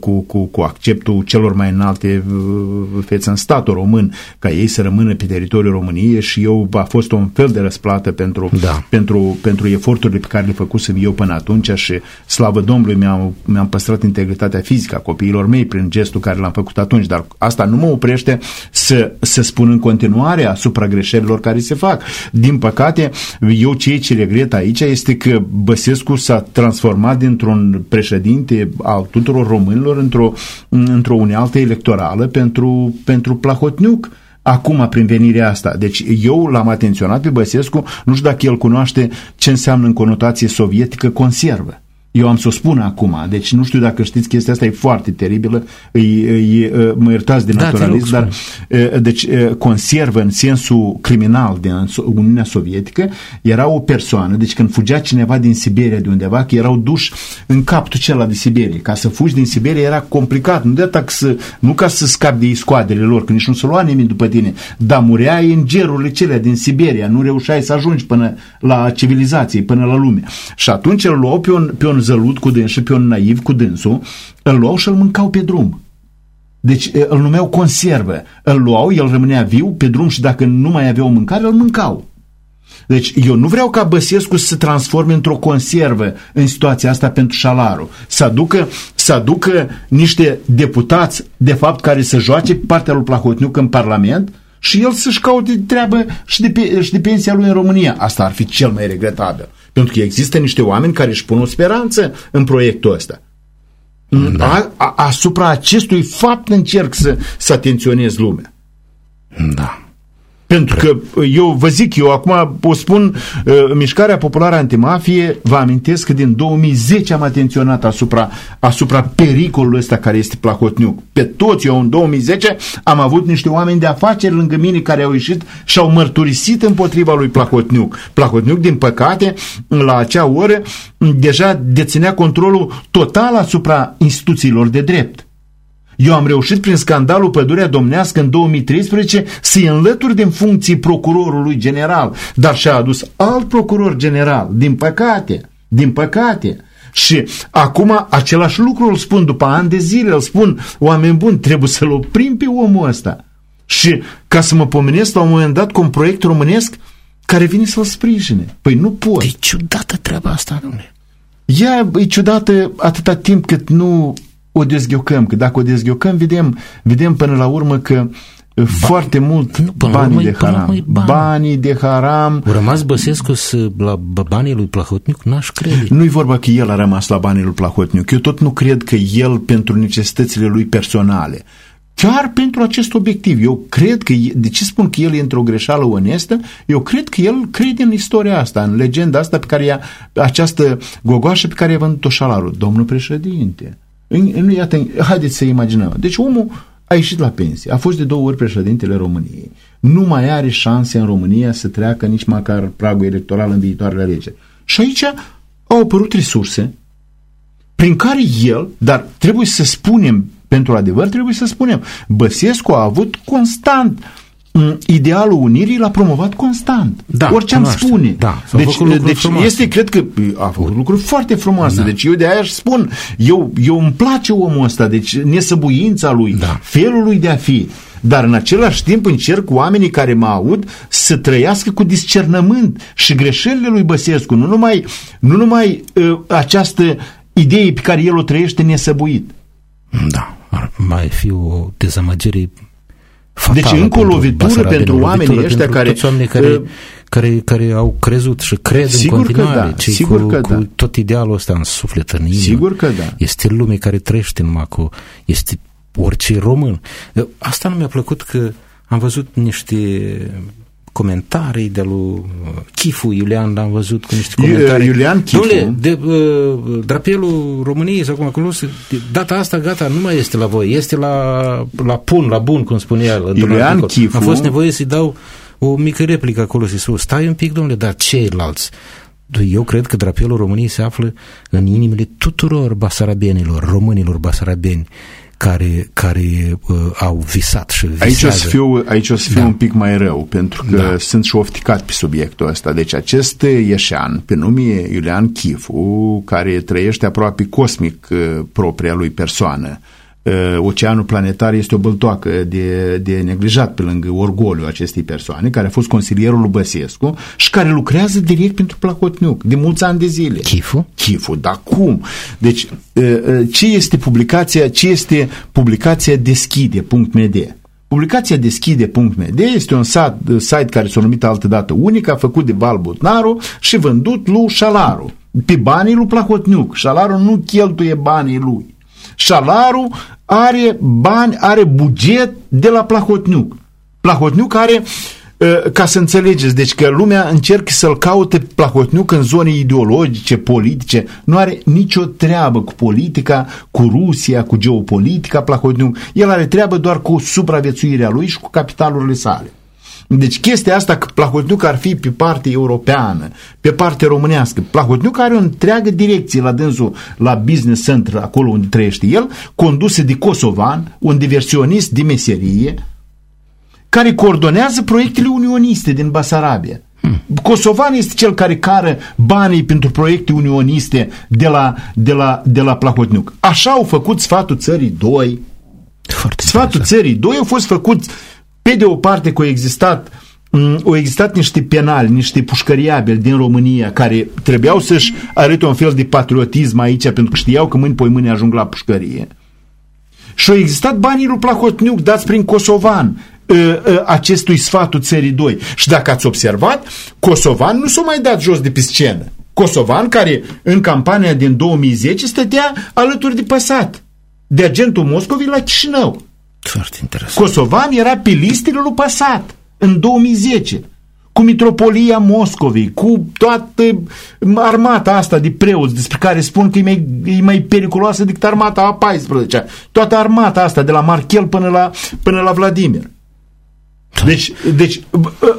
cu, cu, cu acceptul celor mai înalte uh, fețe în statul român, ca ei să rămână pe teritoriul României și eu a fost un fel de răsplată pentru, Da. pentru, pentru eforturile pe care le făcusem eu până atunci și slavă Domnului mi-am, mi-am păstrat integritatea fizică a copiilor mei prin gestul care l-am făcut atunci, dar asta nu mă oprește să, să spun în continuare asupra greșelilor care se fac. Din păcate, eu ceea ce regret aici este că Băsescu s-a transformat dintr-un președinte al tuturor românilor într-o, într-o unealtă electorală pentru, pentru Plahotniuc acum prin venirea asta. Deci eu l-am atenționat pe Băsescu, nu știu dacă el cunoaște ce înseamnă în conotație sovietică conservă. Eu am să o spun acum, deci nu știu dacă știți chestia asta e foarte teribilă, e, e, e, mă iertați de Da, te naturalism, rog, dar e, deci e, conservă în sensul criminal din Uniunea Sovietică era o persoană, deci când fugea cineva din Siberia de undeva, că erau duși în capul celălalt de Siberie. Ca să fugi din Siberia era complicat, nu, de atac să, nu ca să scapi de iscoadele lor, că nici nu se lua nimeni după tine, dar mureai în gerurile celea din Siberia, nu reușeai să ajungi până la civilizație, până la lume. Și atunci îl luau pe un, pe un zălut cu dâns și pe un naiv cu dânsul, îl luau și îl mâncau pe drum. Deci e, îl numeau conservă. Îl luau, el rămânea viu pe drum și dacă nu mai aveau mâncare, îl mâncau. Deci eu nu vreau ca Băsescu să se transforme într-o conservă în situația asta pentru șalarul. Să aducă, să aducă niște deputați, de fapt, care să joace pe partea lui Plahotniuc în Parlament și el să-și caute treabă și de, pe, și de pensia lui în România. Asta ar fi cel mai regretabil. Pentru că există niște oameni care își pun o speranță în proiectul ăsta. Da. A, a, asupra acestui fapt încerc să, să atenționez lumea. Da. Pentru că eu vă zic, eu acum o spun, uh, Mișcarea Populară Antimafie, vă amintesc că din 2010 am atenționat asupra, asupra pericolului ăsta care este Placotniuc. Pe toți, eu în 2010 am avut niște oameni de afaceri lângă mine care au ieșit și au mărturisit împotriva lui Placotniuc. Placotniuc, din păcate, la acea oră, deja deținea controlul total asupra instituțiilor de drept. Eu am reușit prin scandalul Pădurea Domnească în 2013 să-i înlături din funcții procurorului general, dar și-a adus alt procuror general, din păcate, din păcate. Și acum același lucru îl spun după ani de zile, îl spun, oameni buni, trebuie să-l oprim pe omul ăsta. Și ca să mă pomenesc la un moment dat cu un proiect românesc care vine să-l sprijine. Păi nu pot. E ciudată treaba asta, domnule. Ea e ciudată atâta timp cât nu o dezghiocăm, că dacă o dezghiocăm, vedem, vedem până la urmă că ba, foarte mult nu, până banii urmă, de haram. Bani. Banii de haram. Au rămas Băsescu să, la banii lui Plahotniuc? N-aș crede. Nu-i vorba că el a rămas la banii lui Plahotniuc. Eu tot nu cred că el, pentru necesitățile lui personale, chiar pentru acest obiectiv. Eu cred că, de ce spun că el e într-o greșeală onestă? Eu cred că el crede în istoria asta, în legenda asta pe care ea, această gogoașă pe care i-a vândut-o șalarul. Domnul președinte, nu, iată, haideți să imaginăm. Deci omul a ieșit la pensie, a fost de două ori președintele României. Nu mai are șanse în România să treacă nici măcar pragul electoral în viitoarele alegeri. Și aici au apărut resurse prin care el, dar trebuie să spunem, pentru adevăr trebuie să spunem, Băsescu a avut constant idealul unirii l-a promovat constant. Da, Orice am spune. Da, deci deci este, cred că a făcut lucruri foarte frumoase. Da. Deci eu de aia își spun, eu, eu îmi place omul ăsta, deci nesăbuința lui, da. felul lui de a fi. dar în același timp încerc oamenii care mă aud să trăiască cu discernământ și greșelile lui Băsescu, nu numai, nu numai uh, această idee pe care el o trăiește nesăbuit. Da, ar mai fi o dezamăgire fatală deci încă o lovitură pentru oamenii ăștia pentru care... Toți oamenii care, uh, care, care au crezut și cred Sigur în că continuare. da, cei sigur cu, că cu da. tot idealul ăsta în suflet, în inimă. Sigur că da. Este lume care trăiește numai cu... Este orice român. Asta nu mi-a plăcut că am văzut niște comentarii de lui Chifu Iulian, l-am văzut cu niște comentarii. Iulian Chifu. Dom'le, de uh, drapelul României sau cum acolo, se- de data asta gata, nu mai este la voi, este la, la pun, la bun, cum spunea el. într-un Iulian articol. Chifu- A fost nevoie să-i dau o mică replică acolo și să stai un pic, domnule, dar ceilalți? Eu cred că drapelul României se află în inimile tuturor basarabienilor, românilor basarabieni, care, care uh, au visat și visează. Aici o să fiu, aici o să fiu Da. un pic mai rău, pentru că Da. sunt și ofticat pe subiectul ăsta. Deci acest ieșean, pe nume Iulian Chifu, care trăiește aproape cosmic uh, propria lui persoană, uh, oceanul planetar este o băltoacă de, de neglijat pe lângă orgoliu acestei persoane, care a fost consilierul lui Băsescu și care lucrează direct pentru Placotniuc, de mulți ani de zile. Chifu? Chifu, dar cum? Deci, uh, uh, ce este publicația, ce este publicația deschide.md? Publicația deschide.md este un site, site care s-a numit altădată Unica, făcut de Val Butnaru și vândut lui Șalaru, pe banii lui Placotniuc. Șalaru nu cheltuie banii lui. Șalaru are bani, are buget de la Placotniuc. Placotniuc are Uh, ca să înțelegeți, deci că lumea încercă să-l caute Plahotniuc în zone ideologice, politice, nu are nicio treabă cu politica, cu Rusia, cu geopolitica Plahotniuc, el are treabă doar cu supraviețuirea lui și cu capitalurile sale. Deci chestia asta că Plahotniuc ar fi pe partea europeană, pe partea românească. Plahotniuc are o întreagă direcție la dânsul, la business center, acolo unde trăiește el, condusă de kosovan, un diversionist de meserie, care coordonează proiectele unioniste din Basarabia. Hmm. Kosovan este cel care cară banii pentru proiecte unioniste de la, de la, de la Plahotniuc. Așa au făcut sfatul țării 2. Foarte Sfatul țării 2 au fost făcut pe de o parte că au existat mm, au existat niște penali, niște pușcăriabili din România care trebuiau să-și arate un fel de patriotism aici pentru că știau că mâini pe mâine ajung la pușcărie. Și au existat banii lui Plahotniuc dați prin Kosovan ă, ă, acestui sfatul țării 2. Și dacă ați observat, Kosovan nu s-a mai dat jos de pe scenă. Kosovan care în campania din 2010 stătea alături de Păsat, de agentul Moscovii la Chișinău. Foarte interesant. Kosovan era pe listele lui Păsat în 2010 cu mitropolia Moscovei, cu toată armata asta de preoți despre care spun că e mai, e mai periculoasă decât armata a 14 toată armata asta de la Marchel până la, până la Vladimir. Deci, deci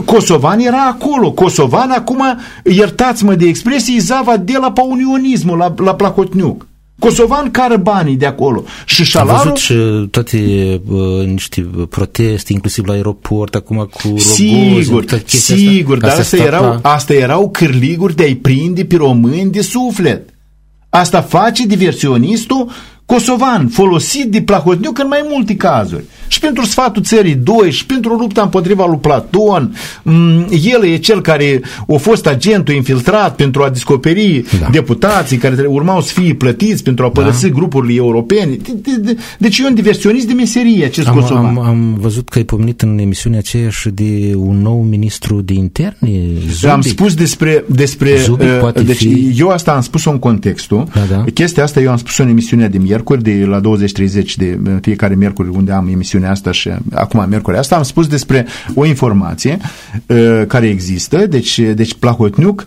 Kosovan era acolo. Kosovan acum, iertați-mă de expresie, zava de la pa unionismul, la, la Placotniuc. Kosovan care banii de acolo. Și Am șalarul... văzut și toate uh, niște proteste, inclusiv la aeroport, acum cu rogozi. Sigur, toată chestia sigur, asta. dar Asta asta stat erau, la- asta erau cârliguri de a-i prinde pe români de suflet. Asta face diversionistul kosovan, folosit de Plahotniuc în mai multe cazuri. Și pentru sfatul țării 2, și pentru lupta împotriva lui Platon, m, el e cel care a fost agentul infiltrat pentru a descoperi Da. deputații care tre- urmau să fie plătiți pentru a părăsi grupurile europene. De- de- de- Deci e un diversionist de meserie acest Am, kosovan. am, am văzut că ai pomenit în emisiunea aceea și de un nou ministru de interne, Zubic. Am spus despre... despre Zubic uh, poate deci fi- eu asta am spus-o în contextul. Da, da. Chestia asta eu am spus-o în emisiunea de miercuri, de la 20-30 de uh, fiecare miercuri unde am emisiunea asta și uh, acum miercuri asta, am spus despre o informație uh, care există, deci, deci Plahotniuc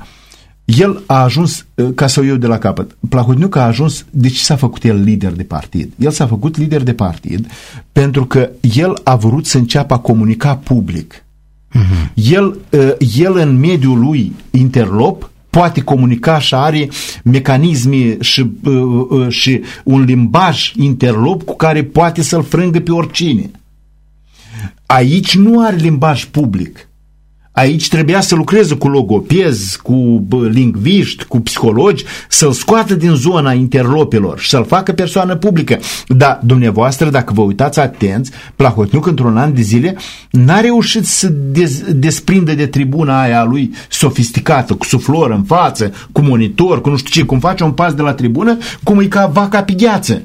el a ajuns, uh, ca să o iau de la capăt, Plahotniuc a ajuns, de ce s-a făcut el lider de partid? El s-a făcut lider de partid pentru că el a vrut să înceapă a comunica public. El, uh, el în mediul lui interlop poate comunica și are mecanisme și, uh, uh, și un limbaj interlop cu care poate să-l frângă pe oricine. Aici nu are limbaj public. Aici trebuia să lucreze cu logopezi, cu lingviști, cu psihologi, să-l scoată din zona interlopilor și să-l facă persoană publică. Dar dumneavoastră, dacă vă uitați atenți, Plahotniuc într-un an de zile n-a reușit să dez, desprindă de tribuna aia a lui sofisticată, cu suflor în față, cu monitor, cu nu știu ce, cum face un pas de la tribună, cum e ca vaca pe gheață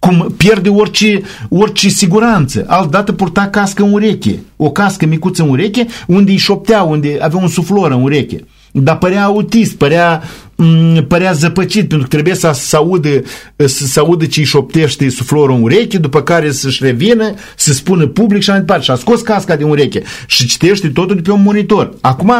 cum pierde orice, orice siguranță. Altdată purta cască în ureche, o cască micuță în ureche, unde îi șoptea, unde avea un suflor în ureche. Dar părea autist, părea, m- părea zăpăcit, pentru că trebuie să, să audă, să, să audă ce îi șoptește suflorul în ureche, după care să-și revină, să spună public și așa departe. Și a scos casca din ureche și citește totul de pe un monitor. Acum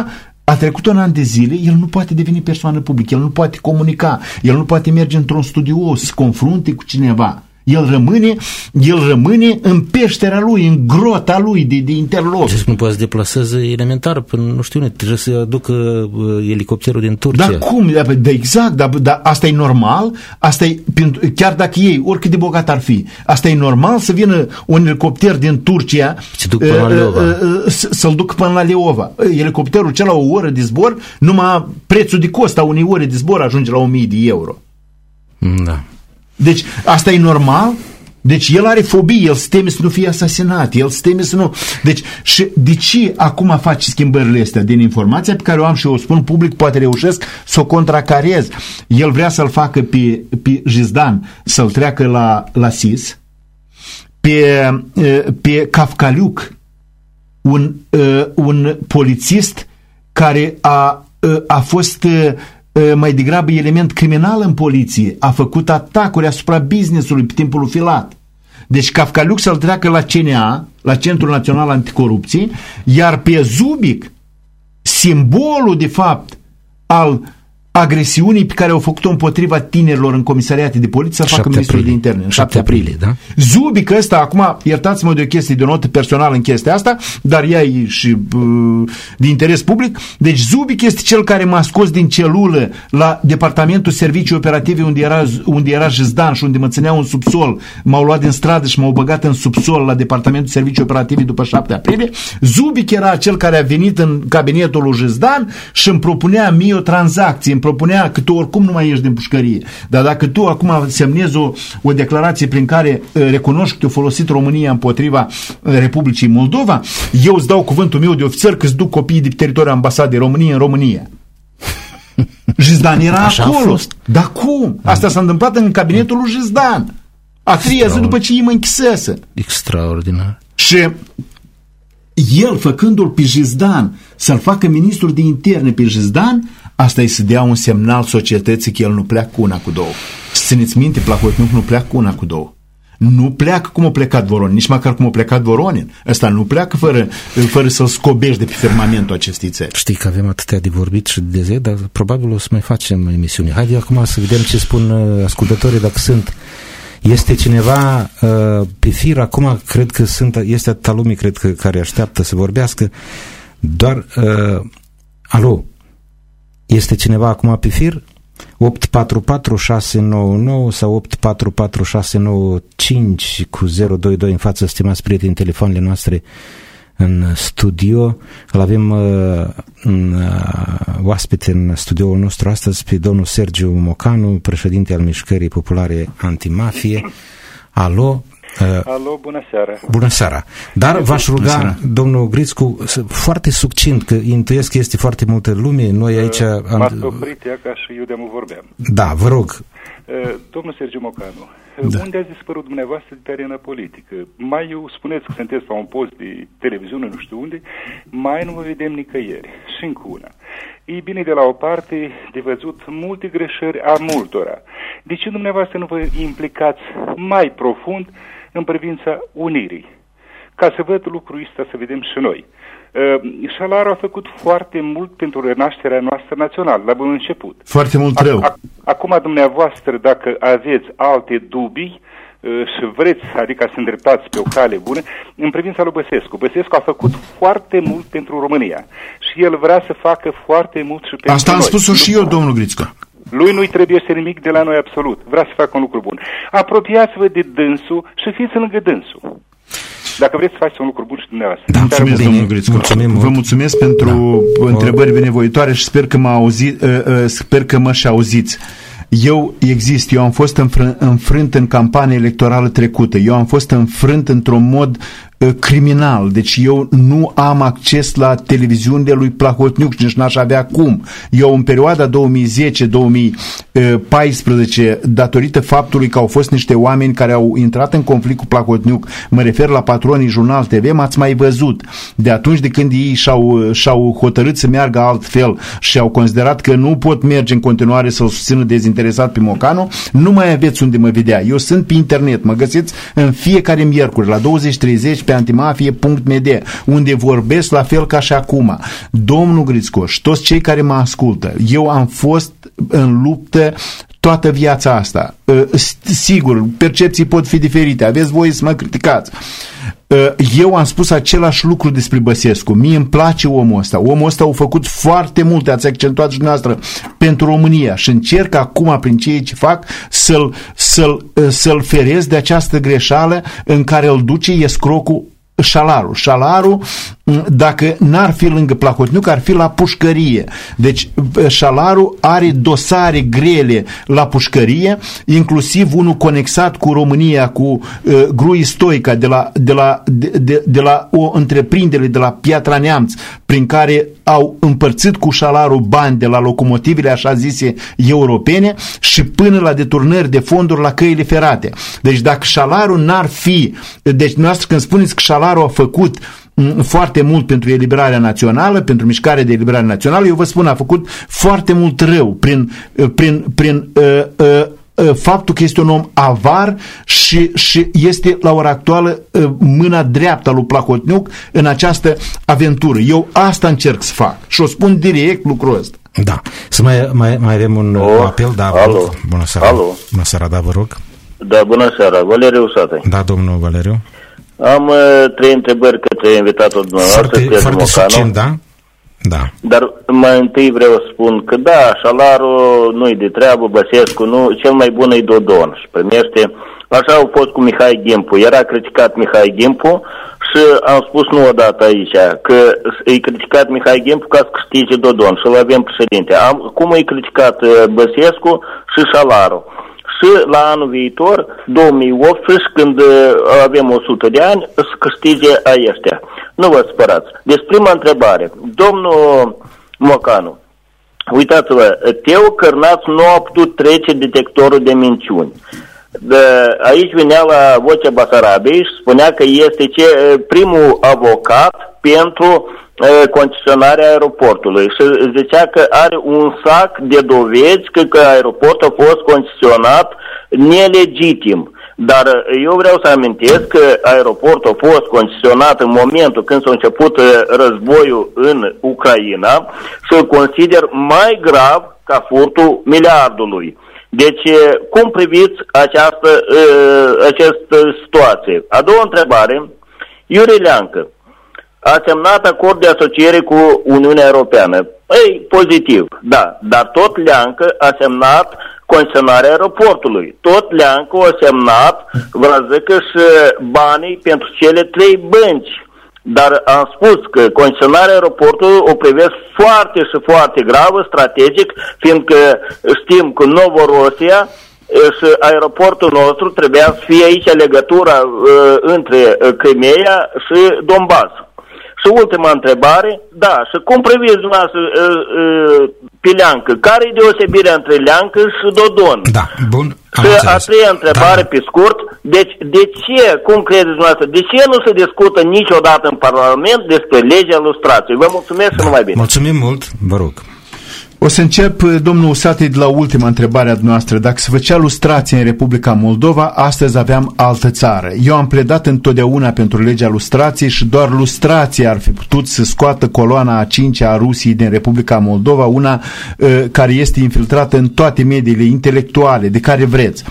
a trecut un an de zile, el nu poate deveni persoană publică, el nu poate comunica, el nu poate merge într-un studio să se confrunte cu cineva. El rămâne, el rămâne în peștera lui, în grota lui de, de interloc. Deci nu poate să deplaseze elementar până nu știu unde, trebuie să aducă uh, elicopterul din Turcia. Da, cum? Da, da exact, dar da, asta e normal, asta e, chiar dacă ei, oricât de bogat ar fi, asta e normal să vină un elicopter din Turcia duc până la uh, Leova. Uh, să-l duc până la Leova. Elicopterul cel la o oră de zbor, numai prețul de cost a unei ore de zbor ajunge la 1000 de euro. Da. Deci asta e normal? Deci el are fobii, el se teme să nu fie asasinat, el se teme să nu... Deci și de ce acum face schimbările astea din informația pe care o am și o spun public, poate reușesc să o contracarez. El vrea să-l facă pe, pe Jizdan, să-l treacă la, la SIS, pe, pe Kafkaliuc, un, un polițist care a, a fost Ă, mai degrabă element criminal în poliție, a făcut atacuri asupra businessului pe timpul filat. Deci Cafcaliuc să-l treacă la CNA, la Centrul Național Anticorupție, iar pe Zubic, simbolul de fapt al agresiunii pe care au făcut-o împotriva tinerilor în comisariate de poliție să facă ministrul de interne în 7 aprilie. Da? Zubic ăsta, acum, iertați-mă de o chestie, de o notă personală în chestia asta, dar ea e și uh, de interes public. Deci Zubic este cel care m-a scos din celulă la departamentul servicii operative unde era, unde era Jizdan și unde mă țineau în subsol. M-au luat din stradă și m-au băgat în subsol la departamentul servicii operative după 7 aprilie. Zubic era cel care a venit în cabinetul lui Jizdan și îmi propunea mie o tranzacție propunea că tu oricum nu mai ești din pușcărie, dar dacă tu acum semnezi o, o declarație prin care uh, recunoști că te-a folosit România împotriva uh, Republicii Moldova, eu îți dau cuvântul meu de ofițer că îți duc copiii de pe teritoriul ambasadei României în România. Jizdan era Așa acolo. Dar cum? Asta s-a întâmplat în cabinetul lui Jizdan. A treia zi după ce îi mă închisese. Extraordinar. Și el, făcându-l pe Jizdan, să-l facă ministrul de interne pe Jizdan, Asta e să dea un semnal societății că el nu pleacă cu una cu două. Și țineți minte, Plahotniuc nu pleacă cu una cu două. Nu pleacă cum a plecat Voronin, nici măcar cum a plecat Voronin. Ăsta nu pleacă fără, fără să-l scobești de pe firmamentul acestei țări. Știi că avem atâtea de vorbit și de zi, dar probabil o să mai facem emisiuni. Haide acum să vedem ce spun uh, ascultătorii dacă sunt este cineva uh, pe fir, acum cred că sunt, este atâta lume, cred că, care așteaptă să vorbească, doar, uh, alo, este cineva acum pe fir? 844699 sau 844695 cu 022 în față, stimați prieteni, telefoanele noastre în studio. Îl avem uh, în, uh, oaspete în studioul nostru astăzi pe domnul Sergiu Mocanu, președinte al Mișcării Populare Antimafie. Alo, Uh, Alo, bună seara. Bună seara. Dar v-aș ruga, domnul Grițcu, foarte succint, că intuiesc că este foarte multă lume, noi aici... Uh, am... M-ați oprit, ea ca și eu de vorbeam. Da, vă rog. Uh, domnul Sergiu Mocanu, da. unde a dispărut dumneavoastră de pe arena politică? Mai eu spuneți că sunteți la un post de televiziune, nu știu unde, mai nu vă vedem nicăieri. Și încă una. E bine de la o parte de văzut multe greșări a multora. De ce dumneavoastră nu vă implicați mai profund în privința unirii. Ca să văd lucrul ăsta, să vedem și noi. Uh, Șalar a făcut foarte mult pentru renașterea noastră națională, la bun început. Foarte mult rău. Acum, dumneavoastră, dacă aveți alte dubii, uh, și vreți, adică să îndreptați pe o cale bună, în privința lui Băsescu. Băsescu a făcut foarte mult pentru România și el vrea să facă foarte mult și pentru Asta am spus-o și eu, domnul Grițca. Lui nu-i trebuie să nimic de la noi absolut. Vrea să facă un lucru bun. Apropiați-vă de dânsul și fiți lângă dânsul. Dacă vreți să faceți un lucru bun și dumneavoastră. Da, mulțumesc, bine, domnul Grițcu. Mulțumim Vă mulțumesc pentru da. întrebări binevoitoare și sper că mă, auzi, uh, uh, sper că mă și auziți. Eu exist, eu am fost înfrânt în campanie electorală trecută, eu am fost înfrânt într-un mod Uh, criminal. Deci eu nu am acces la televiziunile lui Plahotniuc și nici n-aș avea cum. Eu în perioada 2010-2014, datorită faptului că au fost niște oameni care au intrat în conflict cu Plahotniuc, mă refer la patronii Jurnal TV, m-ați mai văzut. De atunci de când ei și-au, și-au hotărât să meargă altfel și au considerat că nu pot merge în continuare să-l susțină dezinteresat pe Mocanu, nu mai aveți unde mă vedea. Eu sunt pe internet, mă găsiți în fiecare miercuri la 20.30 pe antimafie.md, unde vorbesc la fel ca și acum. Domnul Grițcoș, toți cei care mă ascultă, eu am fost în luptă toată viața asta. Ă, sigur, percepții pot fi diferite, aveți voie să mă criticați. Ă, eu am spus același lucru despre Băsescu. Mie îmi place omul ăsta. Omul ăsta a făcut foarte multe, ați accentuat și dumneavoastră, pentru România și încerc acum, prin ceea ce fac, să-l, să-l, să-l ferez de această greșeală în care îl duce escrocul șalarul. Șalarul, dacă n-ar fi lângă Placotniuc, ar fi la pușcărie. Deci șalarul are dosare grele la pușcărie, inclusiv unul conexat cu România, cu uh, Grui Stoica, de la, de, la, de, de, de la o întreprindere de la Piatra Neamț, prin care au împărțit cu șalarul bani de la locomotivele așa zise europene și până la deturnări de fonduri la căile ferate. Deci dacă șalarul n-ar fi, deci noastră când spuneți că șalarul a făcut mm, foarte mult pentru eliberarea națională, pentru mișcarea de eliberare națională, eu vă spun, a făcut foarte mult rău prin, prin, prin uh, uh, Uh, faptul că este un om avar și, și este la ora actuală uh, mâna dreaptă a lui Placotniuc în această aventură. Eu asta încerc să fac și o spun direct lucrul ăsta. Da. Să mai, mai, mai avem un oh, apel, da, alo. Rog. Bună seara. Alo. Bună seara, da, vă rog. Da, bună seara. Valeriu Sate. Da, domnul Valeriu. Am uh, trei întrebări către invitatul dumneavoastră. Foarte, foarte succint, da? Da. Dar mai întâi vreau să spun că da, Șalaru nu-i de treabă, Băsescu nu, cel mai bun e Dodon și primește, așa au fost cu Mihai Gimpu, era criticat Mihai Gimpu și am spus nu odată aici că e criticat Mihai Gimpu ca să câștige Dodon și îl avem președinte. Am, cum e criticat uh, Băsescu și Șalaru și la anul viitor, 2018, când uh, avem 100 de ani, să câștige a ăștia. Nu vă spărați. Deci prima întrebare. Domnul Mocanu, uitați-vă, Teo Cărnaț nu a putut trece detectorul de minciuni. De, aici venea la Vocea Basarabiei și spunea că este ce, primul avocat pentru concesionarea aeroportului și zicea că are un sac de dovezi că, că aeroportul a fost concesionat nelegitim. Dar eu vreau să amintesc că aeroportul a fost concesionat în momentul când s-a început războiul în Ucraina și îl consider mai grav ca furtul miliardului. Deci, cum priviți această, această situație? A doua întrebare, Iuri Leancă, a semnat acord de asociere cu Uniunea Europeană. Ei, pozitiv, da, dar tot Leancă a semnat concesionarea aeroportului. Tot Leancă a semnat, vă zic că și banii pentru cele trei bănci. Dar am spus că concesionarea aeroportului o privesc foarte și foarte gravă, strategic, fiindcă știm că Novorosia și aeroportul nostru trebuia să fie aici legătura uh, între Crimea și Donbass. Și ultima întrebare, da, și cum priviți dumneavoastră uh, uh, pe leancă? Care e deosebirea între leancă și dodon? Da, bun. Și a treia întrebare, da. pe scurt, deci de ce, cum credeți dumneavoastră, de ce nu se discută niciodată în Parlament despre legea lustrației? Vă mulțumesc da. și numai bine. Mulțumim mult, vă rog. O să încep, domnul Usatei, de la ultima întrebare a noastră. Dacă se făcea lustrație în Republica Moldova, astăzi aveam altă țară. Eu am pledat întotdeauna pentru legea lustrației și doar lustrația ar fi putut să scoată coloana a cincea a Rusiei din Republica Moldova, una uh, care este infiltrată în toate mediile intelectuale, de care vreți.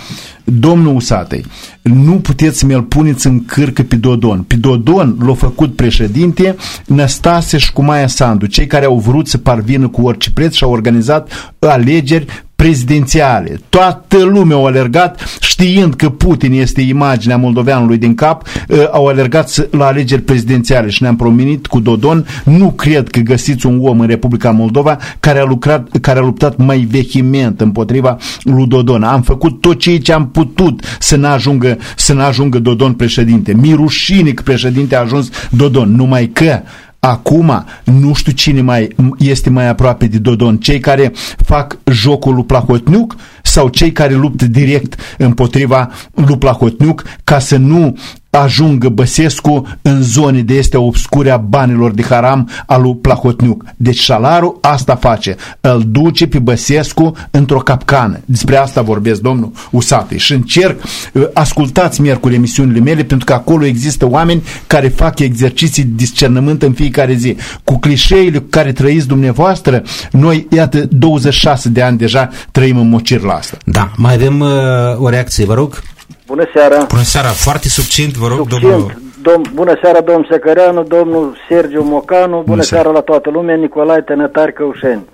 Domnul Usatei, nu puteți să mi-l puneți în cârcă pe Dodon. Pe Dodon l-a făcut președinte Năstase și cu Maia Sandu, cei care au vrut să parvină cu orice preț și au organizat alegeri prezidențiale. Toată lumea a alergat știind că Putin este imaginea moldoveanului din cap, uh, au alergat la alegeri prezidențiale și ne-am promenit cu Dodon. Nu cred că găsiți un om în Republica Moldova care a, lucrat, care a luptat mai vehiment împotriva lui Dodon. Am făcut tot ceea ce am putut să ne ajungă, să ne ajungă Dodon președinte. Mirușinic președinte a ajuns Dodon, numai că Acum, nu știu cine mai este mai aproape de Dodon, cei care fac jocul lui Plahotniuc sau cei care luptă direct împotriva lui Plahotniuc ca să nu ajungă Băsescu în zone de este obscure a banilor de haram al lui Plahotniuc. Deci șalarul asta face. Îl duce pe Băsescu într-o capcană. Despre asta vorbesc, domnul Usate. Și încerc, uh, ascultați miercuri emisiunile mele, pentru că acolo există oameni care fac exerciții de discernământ în fiecare zi. Cu clișeile cu care trăiți dumneavoastră, noi, iată, 26 de ani deja trăim în mocir la asta. Da, mai avem uh, o reacție, vă rog. Bună seara! Bună seara! Foarte succint, vă rog, Succint. domnul... Dom bună seara, domnul Secăreanu, domnul Sergiu Mocanu, bună, bună seara. seara la toată lumea, Nicolae Tănătar Căușeni.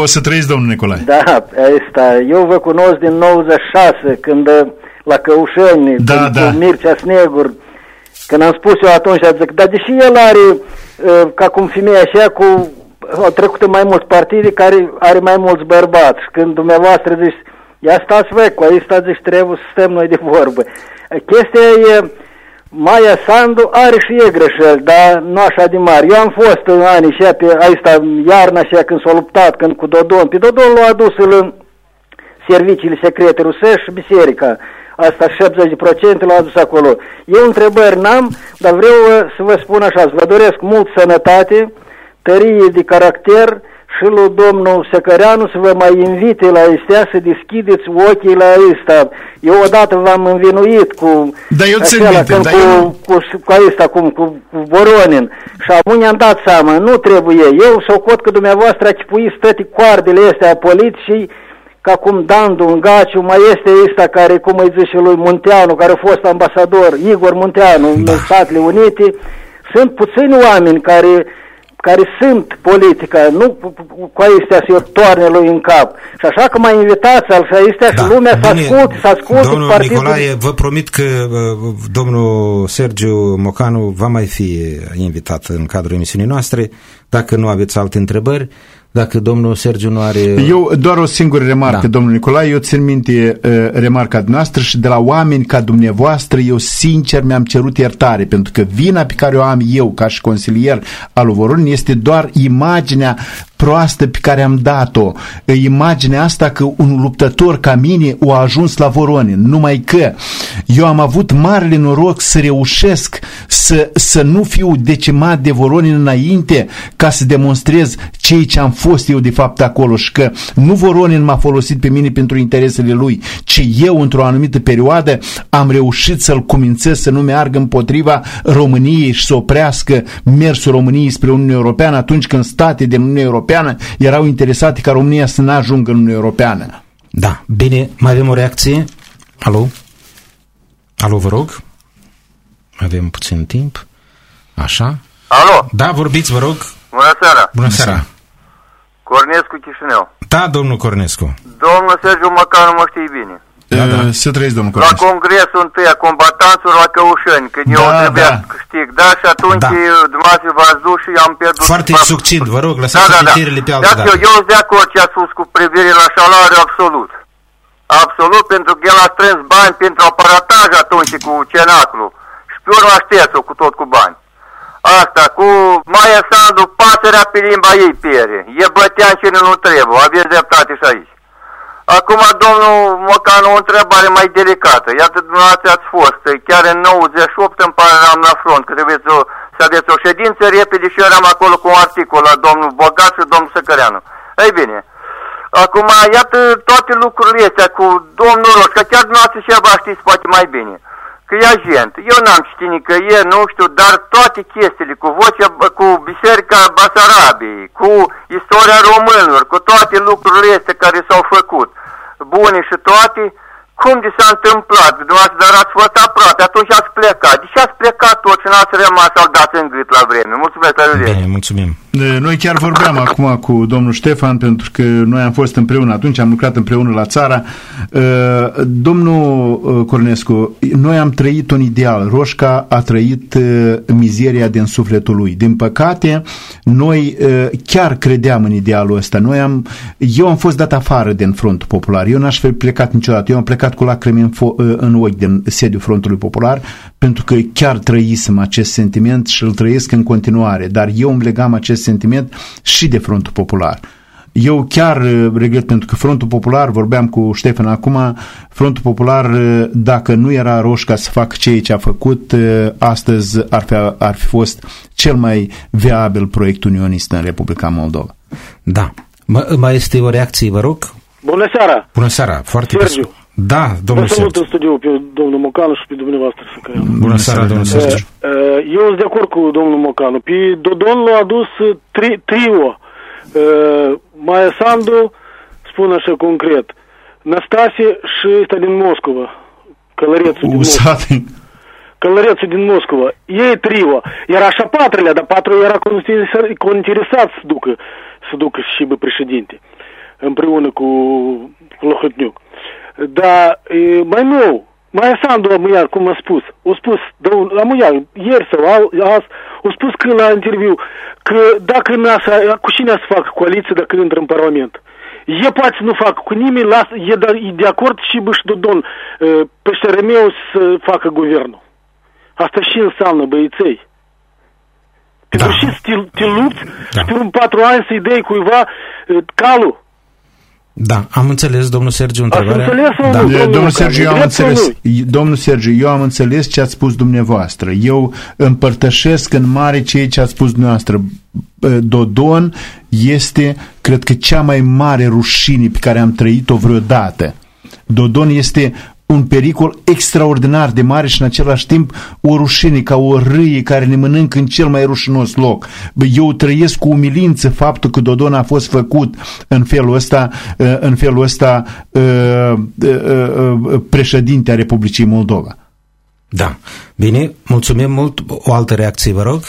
O să trăiți, domnul Nicolae. Da, asta. Eu vă cunosc din 96, când la Căușeni, da, când, da. cu Mircea Snegur, când am spus eu atunci, zic, dar deși el are, uh, ca cum femeia așa, cu, au trecut în mai mulți partide care are mai mulți bărbați. Când dumneavoastră zici, Ia stați voi, cu aici stați și trebuie să stăm noi de vorbă. Chestia e, Maia Sandu are și e greșel, dar nu așa de mare. Eu am fost în anii și pe aici iarna și când s-a luptat, când cu Dodon. Pe Dodon l-a adus în serviciile secrete rusești și biserica. Asta 70% l-a adus acolo. Eu întrebări n-am, dar vreau uh, să vă spun așa, să vă doresc mult sănătate, tărie de caracter, și lui domnul Secăreanu să vă mai invite la astea să deschideți ochii la asta. Eu odată v-am învinuit cu da, eu acela, minte, când da, cu, eu... cu, cu, asta, cum, cu, cu Voronin. Și acum ne-am dat seama, nu trebuie. Eu s-o cot că dumneavoastră ați pui toate coardele astea a poliției ca cum Dandu în Gaciu, mai este ăsta care, cum îi zice lui Munteanu, care a fost ambasador, Igor Munteanu, da. în Statele Unite. Sunt puțini oameni care care sunt politica, nu cu acestea să o toarne lui în cap. Și așa că mai invitați al și acestea da. și lumea să asculte, să asculte Domnul partidul... Nicolae, vă promit că uh, domnul Sergiu Mocanu va mai fi invitat în cadrul emisiunii noastre. Dacă nu aveți alte întrebări, dacă domnul Sergiu nu are... Eu doar o singură remarcă, da. domnul Nicolae, eu țin minte uh, remarca noastră și de la oameni ca dumneavoastră, eu sincer mi-am cerut iertare, pentru că vina pe care o am eu ca și consilier al lui este doar imaginea proastă pe care am dat-o, imaginea asta că un luptător ca mine a ajuns la Voronin, numai că eu am avut marele noroc să reușesc să, să nu fiu decimat de Voronin înainte ca să demonstrez ceea ce am fost eu de fapt acolo și că nu Voronin m-a folosit pe mine pentru interesele lui, ci eu într-o anumită perioadă am reușit să-l cumințez să nu meargă împotriva României și să oprească mersul României spre Uniunea Europeană atunci când state din Uniunea Europeană Europeană erau interesate ca România să nu ajungă în Uniunea Europeană. Da, bine, mai avem o reacție? Alo? Alo, vă rog? Avem puțin timp. Așa? Alo? Da, vorbiți, vă rog. Bună seara. Bună seara. Cornescu Chișinău. Da, domnul Cornescu. Domnul Sergiu Măcanu mă știi bine. Da, da. Să trăiți, domnul Cornescu. La congresul întâi a combatanților la Căușeni, când da, eu trebuia da. să câștig, da, și atunci da. dumneavoastră v-ați dus și am pierdut. Foarte succint, vă rog, lăsați da, da, da. pe altă da, Eu, eu sunt de acord ce a spus cu privire la salariu, absolut. Absolut, pentru că el a strâns bani pentru aparataj atunci cu cenaclu. Și pe urmă știți cu tot cu bani. Asta, cu Maia Sandu, pasărea pe limba ei piere. E bătean cine nu trebuie, aveți dreptate și aici. Acum, domnul Mocanu, o întrebare mai delicată. Iată, dumneavoastră ați fost, chiar în 98 îmi pare am la front, că trebuie să, să aveți o ședință repede și eu eram acolo cu un articol la domnul Bogat și domnul Săcăreanu. Ei bine, acum, iată toate lucrurile astea cu domnul Roș, că chiar dumneavoastră și vă știți poate mai bine că e agent. Eu n-am citit nicăieri, nu știu, dar toate chestiile cu vocea, cu Biserica Basarabiei, cu istoria românilor, cu toate lucrurile astea care s-au făcut, bune și toate, cum de s-a întâmplat? Dumneavoastră, dar ați fost aproape, atunci ați plecat. De ce ați plecat tot și n-ați rămas al dați în gât la vreme? Mulțumesc, la Bine, mulțumim. Noi chiar vorbeam acum cu domnul Ștefan, pentru că noi am fost împreună atunci, am lucrat împreună la țara. Domnul Cornescu, noi am trăit un ideal. Roșca a trăit mizeria din sufletul lui. Din păcate, noi chiar credeam în idealul ăsta. Noi am, eu am fost dat afară din Frontul Popular. Eu n-aș fi plecat niciodată. Eu am plecat cu lacrimi în, în ochi din sediul Frontului Popular, pentru că chiar trăisem acest sentiment și îl trăiesc în continuare. Dar eu îmi legam acest sentiment și de Frontul Popular. Eu chiar uh, regret pentru că Frontul Popular, vorbeam cu Ștefan acum, Frontul Popular, uh, dacă nu era Roșca să facă ceea ce a făcut, uh, astăzi ar fi, ar fi fost cel mai viabil proiect unionist în Republica Moldova. Da. M- mai este o reacție, vă rog? Bună seara! Bună seara! Foarte Sergiu. Da, domnul Vă salut în studio pe domnul Mocanu și pe dumneavoastră. Bună seara, domnul Sergiu. Eu sunt de acord cu domnul Mocanu. Pe Dodon l-a adus tri, trio. Maia Sandu, spun așa concret, Năstase și ăsta din Moscova. Călărețul din Moscova. Călărețul din Moscova. Ei trio. Era așa patrulea, dar patru era interesat să ducă, să ducă și bă președinte. Împreună cu Lohotniuc. Dar e, mai nou, mai Sandu Amuiar, cum a spus, a spus, Amuiar, ieri sau azi, a spus că la interviu că dacă n-așa, cu cine să facă coaliție dacă intră în Parlament? E poate să nu facă cu nimeni, las, e, de, e de acord și Băș Dodon pe șeremeu să facă guvernul. Asta și înseamnă băieței. Pentru da. și să te, te lupți da. și pe un patru ani să-i dai cuiva calul. Da, am înțeles, domnul Sergiu, întrebarea. Ați înțeles, da. domnul, domnul Sergiu, eu am Drept sau înțeles. Domnul Sergiu, eu am înțeles ce ați spus dumneavoastră. Eu împărtășesc în mare ceea ce ați spus dumneavoastră. Dodon este, cred că, cea mai mare rușine pe care am trăit-o vreodată. Dodon este un pericol extraordinar de mare și în același timp o rușine ca o râie care ne mănâncă în cel mai rușinos loc. Eu trăiesc cu umilință faptul că Dodon a fost făcut în felul ăsta, în felul ăsta președinte a Republicii Moldova. Da. Bine, mulțumim mult. O altă reacție, vă rog.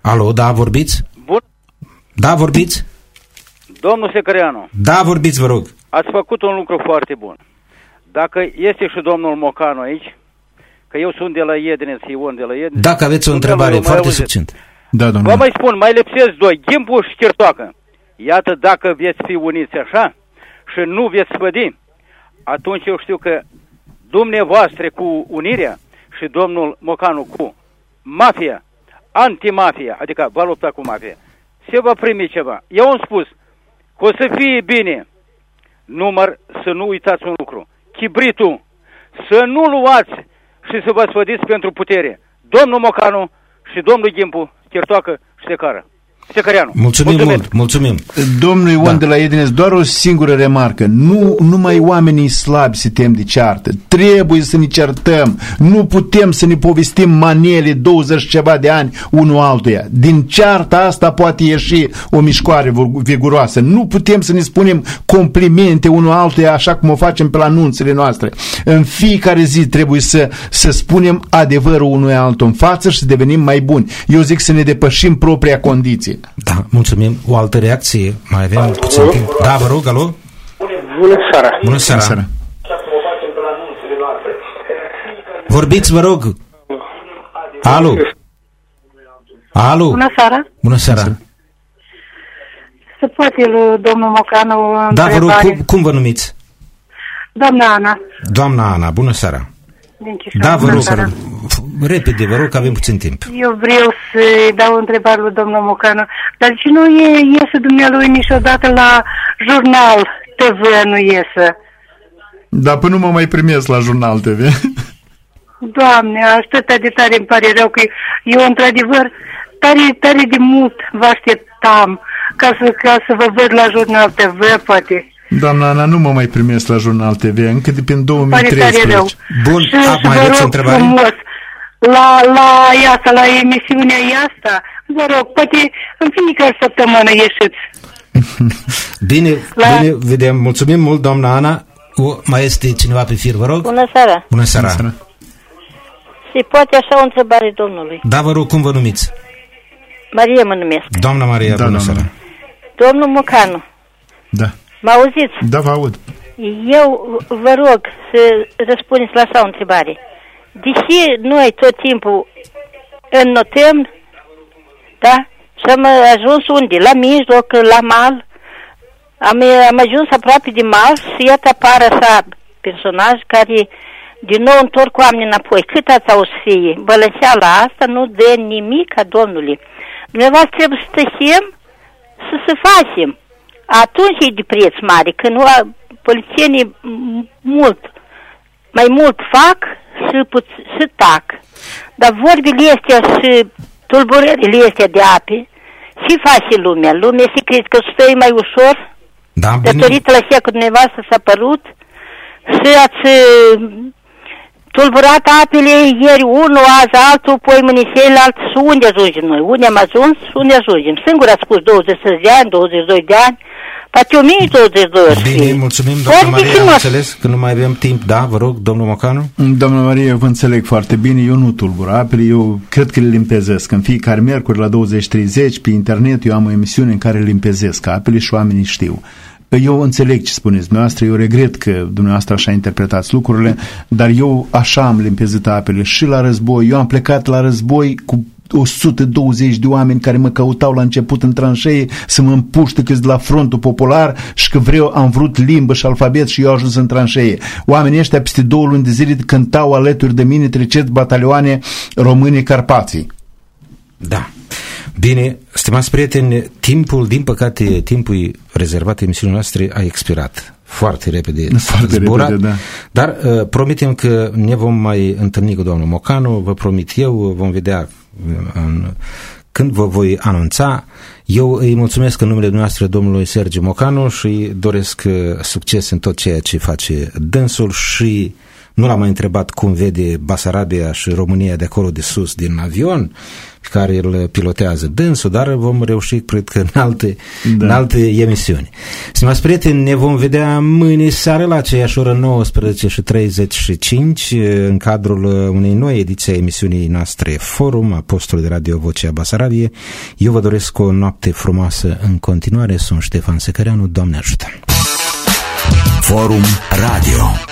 Alo, da, vorbiți? Bun. Da, vorbiți? Domnul Secreanu. Da, vorbiți, vă rog. Ați făcut un lucru foarte bun. Dacă este și domnul Mocanu aici, că eu sunt de la Iedneț, Ion de la Iedneț. Dacă aveți o întrebare foarte succint. Da, domnule. Vă mai spun, mai lipsesc doi, Gimpu și Chirtoacă. Iată, dacă veți fi uniți așa și nu veți spădi, atunci eu știu că dumneavoastră cu unirea și domnul Mocanu cu mafia, antimafia, adică va lupta cu mafia, se va primi ceva. Eu am spus că o să fie bine număr să nu uitați un lucru. Chibritul, să nu luați și să vă sfădiți pentru putere. Domnul Mocanu și domnul Gimpu, Chirtoacă și Secară. Secăreanu. Mulțumim Mulțumesc. mult, mulțumim. Domnul Ion da. de la Edines, doar o singură remarcă. Nu numai oamenii slabi se tem de ceartă. Trebuie să ne certăm. Nu putem să ne povestim manele 20 ceva de ani unul altuia. Din cearta asta poate ieși o mișcoare viguroasă. Nu putem să ne spunem complimente unul altuia așa cum o facem pe la anunțele noastre. În fiecare zi trebuie să, să spunem adevărul unui altul în față și să devenim mai buni. Eu zic să ne depășim propria condiție. Da, mulțumim. O altă reacție? Mai avem alo? puțin timp. Da, vă rog, alo? Bună seara. Bună seara. Bună seara. Vorbiți, vă rog. Alo. Alo. Bună seara. Bună seara. Se poate lui domnul Mocanu Da, vă rog, cum, cum vă numiți? Doamna Ana. Doamna Ana, bună seara. Din Chișinău. Da, vă Bună rog, seara. repede, vă rog, că avem puțin timp. Eu vreau să dau o întrebare lui domnul Mocanu. Dar ce nu e, iese dumnealui niciodată la jurnal TV, nu iese? Dar până nu mă mai primesc la jurnal TV. Doamne, atât de tare îmi pare rău că eu, într-adevăr, tare, tare de mult vă așteptam ca să, ca să vă văd la jurnal TV, poate. Doamna Ana, nu mă mai primesc la Jurnal TV, încă de prin Pare tare rău. 2013. Bun, și, a, și mai vă aveți rog întrebare? frumos, la, la iasta, la emisiunea iasta, vă rog, poate în fiecare săptămână ieșiți. Bine, La- bine, vedem. Mulțumim mult, doamna Ana. O, mai este cineva pe fir, vă rog? Bună seara! Bună seara. Bună seara. Se poate așa o întrebare domnului. Da, vă rog, cum vă numiți? Maria mă numesc. Doamna Maria, Da, bună doamna. seara. Domnul Mucanu, Da. Mă auziți? Da, vă aud. Eu vă rog să răspundeți la așa o întrebare. Deși noi tot timpul înnotăm, da? Și am ajuns unde? La mijloc, la mal. Am, am ajuns aproape de mal și iată apar așa personaj care din nou întorc oamenii înapoi. Cât ați auzit să fie? Bălănseala asta nu dă nimic a Domnului. Dumneavoastră trebuie să tăiem să se facem. Atunci e de preț mare, când o- polițienii m- mult, mai mult fac și, puț- și tac. Dar vorbile astea și tulburările astea de ape, ce face lumea? Lumea se crede că stă mai ușor, Da, bine. datorită la ceea că dumneavoastră s-a părut și ați uh, tulburat apele ieri unul, azi altul, poi mâine celălalt și unde ajungem noi? Unde am ajuns și unde ajungem? Singur a spus 20 de ani, 22 de ani, poate 1022 o să Bine, fie. mulțumim, Foarte doamna Maria, am frumos. înțeles că nu mai avem timp. Da, vă rog, domnul Mocanu. Doamna Marie, vă înțeleg foarte bine, eu nu tulbur apele, eu cred că le limpezesc. În fiecare miercuri la 20.30 pe internet eu am o emisiune în care limpezesc apele și oamenii știu. Eu înțeleg ce spuneți dumneavoastră, eu regret că dumneavoastră așa interpretați lucrurile, dar eu așa am limpezit apele și la război. Eu am plecat la război cu 120 de oameni care mă căutau la început în tranșee să mă împuște că de la frontul popular și că vreau, am vrut limbă și alfabet și eu am ajuns în tranșee. Oamenii ăștia peste două luni de zile cântau alături de mine treceți batalioane române Carpații. Da. Bine, stimați prieteni, timpul, din păcate, timpul rezervat emisiunii noastre a expirat. Foarte repede. Foarte zburat. repede, da. Dar uh, promitem că ne vom mai întâlni cu domnul Mocanu, vă promit eu, vom vedea uh, în, când vă voi anunța. Eu îi mulțumesc în numele noastre domnului Sergiu Mocanu și îi doresc uh, succes în tot ceea ce face dânsul și nu l-am mai întrebat cum vede Basarabia și România de acolo de sus din avion pe care îl pilotează dânsul, dar vom reuși, cred că, în alte, da. Da. în alte emisiuni. Stimați prieteni, ne vom vedea mâine seară la aceeași oră 19 și 35 în cadrul unei noi ediții a emisiunii noastre Forum, Apostolul de Radio Vocea Basarabie. Eu vă doresc o noapte frumoasă în continuare. Sunt Ștefan Secăreanu. Doamne ajută! Forum Radio.